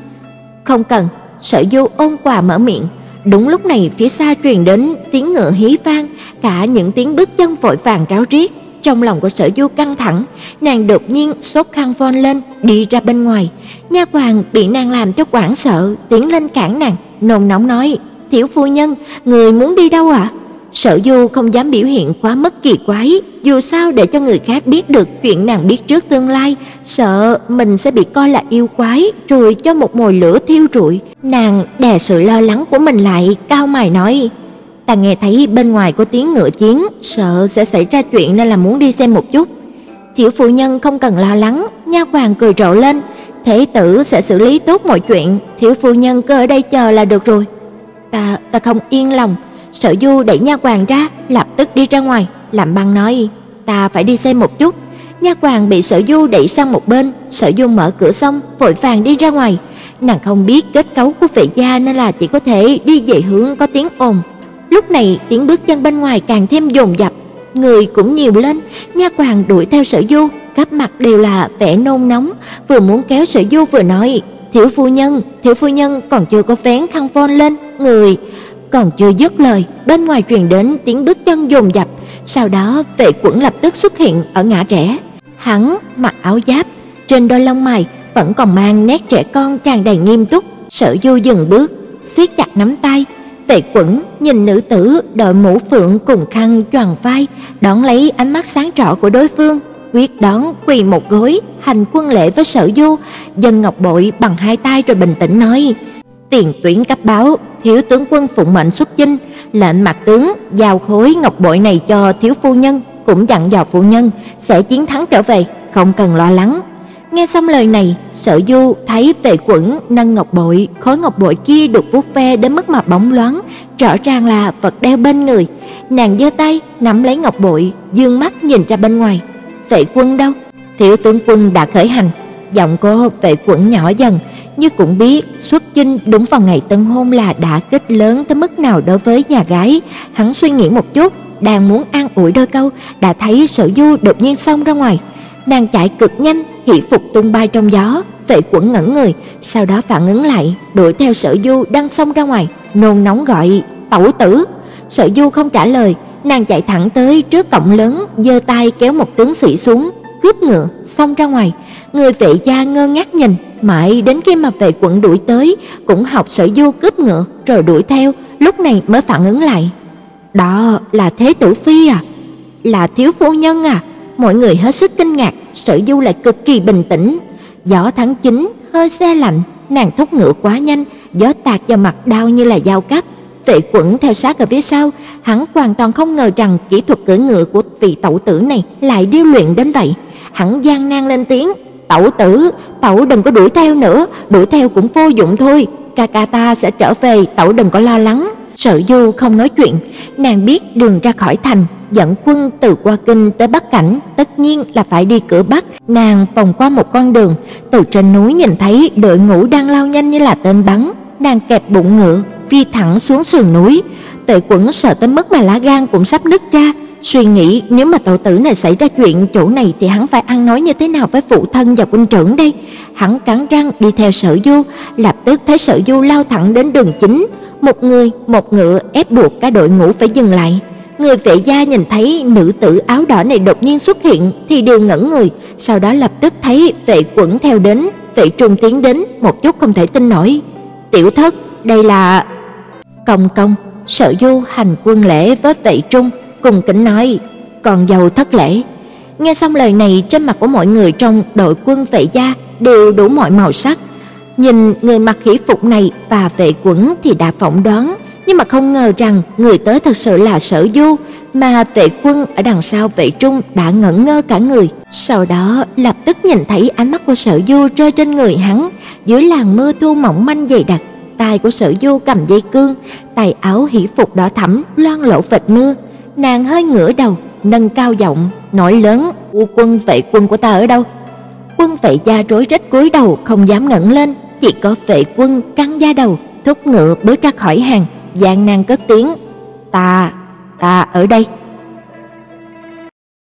"Không cần." Sở Du ôn hòa mở miệng. Đúng lúc này phía xa truyền đến tiếng ngựa hí vang, cả những tiếng bước chân vội vàng ráo riết. Trong lòng của Sở Du căng thẳng, nàng đột nhiên sốt khăn von lên, đi ra bên ngoài. Nha hoàn bị nàng làm cho hoảng sợ, tiến lên cản nàng, nôn nóng nói: "Tiểu phu nhân, người muốn đi đâu ạ?" À? Sở Du không dám biểu hiện quá mất kỳ quái, dù sao để cho người khác biết được chuyện nàng biết trước tương lai, sợ mình sẽ bị coi là yêu quái rồi cho một mồi lửa thiêu rụi. Nàng đè sự lo lắng của mình lại, cao mày nói: "Ta nghe thấy bên ngoài có tiếng ngựa chiến, sợ sẽ xảy ra chuyện nên là muốn đi xem một chút." Tiểu phụ nhân không cần lo lắng, nha hoàn cười rộ lên, "Thế tử sẽ xử lý tốt mọi chuyện, tiểu phu nhân cứ ở đây chờ là được rồi." Ta ta không yên lòng Sở Du đẩy nha hoàn ra, lập tức đi ra ngoài, làm băng nói: "Ta phải đi xem một chút." Nha hoàn bị Sở Du đẩy sang một bên, Sở Du mở cửa xong, vội vàng đi ra ngoài. Nàng không biết kết cấu của vệ gia nên là chỉ có thể đi về hướng có tiếng ồn. Lúc này, tiếng bước chân bên ngoài càng thêm dồn dập, người cũng nhiều lên, nha hoàn đuổi theo Sở Du, khắp mặt đều là vẻ nôn nóng, vừa muốn kéo Sở Du vừa nói: "Thiếu phu nhân, thiếu phu nhân còn chưa có vén khăn von lên, người còn chưa dứt lời, bên ngoài truyền đến tiếng bước chân dồn dập, sau đó vệ quẩn lập tức xuất hiện ở ngã rẽ. Hắn mặc áo giáp, trên đôi lông mày vẫn còn mang nét trẻ con tràn đầy nghiêm túc. Sở Du dừng bước, siết chặt nắm tay. Vệ Quẩn nhìn nữ tử đội mũ phượng cùng khăn choàng vai, đón lấy ánh mắt sáng rõ của đối phương, quyết đón quỳ một gối, hành quân lễ với Sở Du, dân ngọc bội bằng hai tay rồi bình tĩnh nói: "Tiền tuyến cấp báo, thiếu tướng quân phụng mệnh xuất chinh, lệnh mặt tướng giao khối ngọc bội này cho thiếu phu nhân, cũng dặn dò phu nhân sẽ chiến thắng trở về, không cần lo lắng. Nghe xong lời này, Sở Du thấy Vệ Quẩn nâng ngọc bội, khối ngọc bội kia được vuốt ve đến mức mà bóng loáng, rõ ràng là vật đeo bên người. Nàng giơ tay nắm lấy ngọc bội, dương mắt nhìn ra bên ngoài. Vệ Quân đâu? Thiếu tướng quân đã khởi hành. Giọng cô Vệ Quẩn nhỏ dần, như cũng biết xuất chinh đúng vào ngày tân hôn là đã kích lớn tới mức nào đối với nhà gái. Hắn suy nghĩ một chút, đang muốn an ủi đôi câu, đã thấy Sở Du đột nhiên xông ra ngoài. Nàng chạy cực nhanh, hỷ phục tung bay trong gió, vệ quẩn ngẩn người, sau đó phản ứng lại, đuổi theo Sở Du đang xông ra ngoài, nôn nóng gọi: "Tẩu tử!" Sở Du không trả lời, nàng chạy thẳng tới trước cổng lớn, giơ tay kéo một tướng sĩ xuống, cướp ngựa xông ra ngoài. Người vệ gia ngơ ngác nhìn, mãi đến khi mà vệ quận đuổi tới, cũng học sở du cướp ngựa rồi đuổi theo, lúc này mới phản ứng lại. Đó là Thế tử phi à? Là thiếu phu nhân à? Mọi người hết sức kinh ngạc, Sở Du lại cực kỳ bình tĩnh. Gió tháng 9 hơi xe lạnh, nàng thúc ngựa quá nhanh, gió tạt vào mặt đau như là dao cắt. Vệ Quẩn theo sát ở phía sau, hắn hoàn toàn không ngờ rằng kỹ thuật cưỡi ngựa của vị tẩu tử này lại điêu luyện đến vậy. Hắn gian nan lên tiếng, "Tẩu tử, tẩu đừng có đuổi theo nữa, đuổi theo cũng vô dụng thôi, ca ca ta sẽ trở về, tẩu đừng có lo lắng." Sở Du không nói chuyện, nàng biết đường ra khỏi thành, dẫn quân từ qua kinh tới Bắc Cảnh, tất nhiên là phải đi cửa Bắc. Nàng vòng qua một con đường, từ trên núi nhìn thấy đội ngũ đang lao nhanh như là tên bắn, nàng kẹp bụng ngựa, phi thẳng xuống sườn núi. Tệ Quẩn sợ tới mức mà lá gan cũng sắp nứt ra, suy nghĩ nếu mà tổ tử này xảy ra chuyện chỗ này thì hắn phải ăn nói như thế nào với phụ thân và quân trưởng đây. Hắn cắn răng đi theo Sở Du, lập tức thấy Sở Du lao thẳng đến đường chính, một người, một ngựa ép buộc cả đội ngũ phải dừng lại. Người vệ gia nhìn thấy nữ tử áo đỏ này đột nhiên xuất hiện thì đều ngẩn người, sau đó lập tức thấy vệ quẩn theo đến, vệ trung tiến đến, một chút không thể tin nổi. "Tiểu thất, đây là Công công." Sở Du hành quân lễ với vệ trung, cùng kính nói: "Còn giàu thất lễ." Nghe xong lời này, trên mặt của mọi người trong đội quân vệ gia đều đủ mọi màu sắc. Nhìn người mặc hỷ phục này và vệ quẩn thì đã phỏng đoán, nhưng mà không ngờ rằng người tới thật sự là Sở Du, mà vệ quân ở đằng sau vệ trung đã ngẩn ngơ cả người. Sau đó lập tức nhìn thấy ánh mắt của Sở Du rơi trên người hắn, dưới làn mưa thu mỏng manh dày đặc, tay của Sở Du cầm dây cương, tay áo hỉ phục đỏ thẫm loang lổ vệt mưa. Nàng hơi ngửa đầu, nâng cao giọng, nói lớn: "U quân vệ quân của ta ở đâu?" Quân vệ gia rối rít cúi đầu không dám ngẩng lên, chỉ có vệ quân căng da đầu, thúc ngựa bước ra khỏi hàng, gian nan cất tiếng: "Ta, ta ở đây."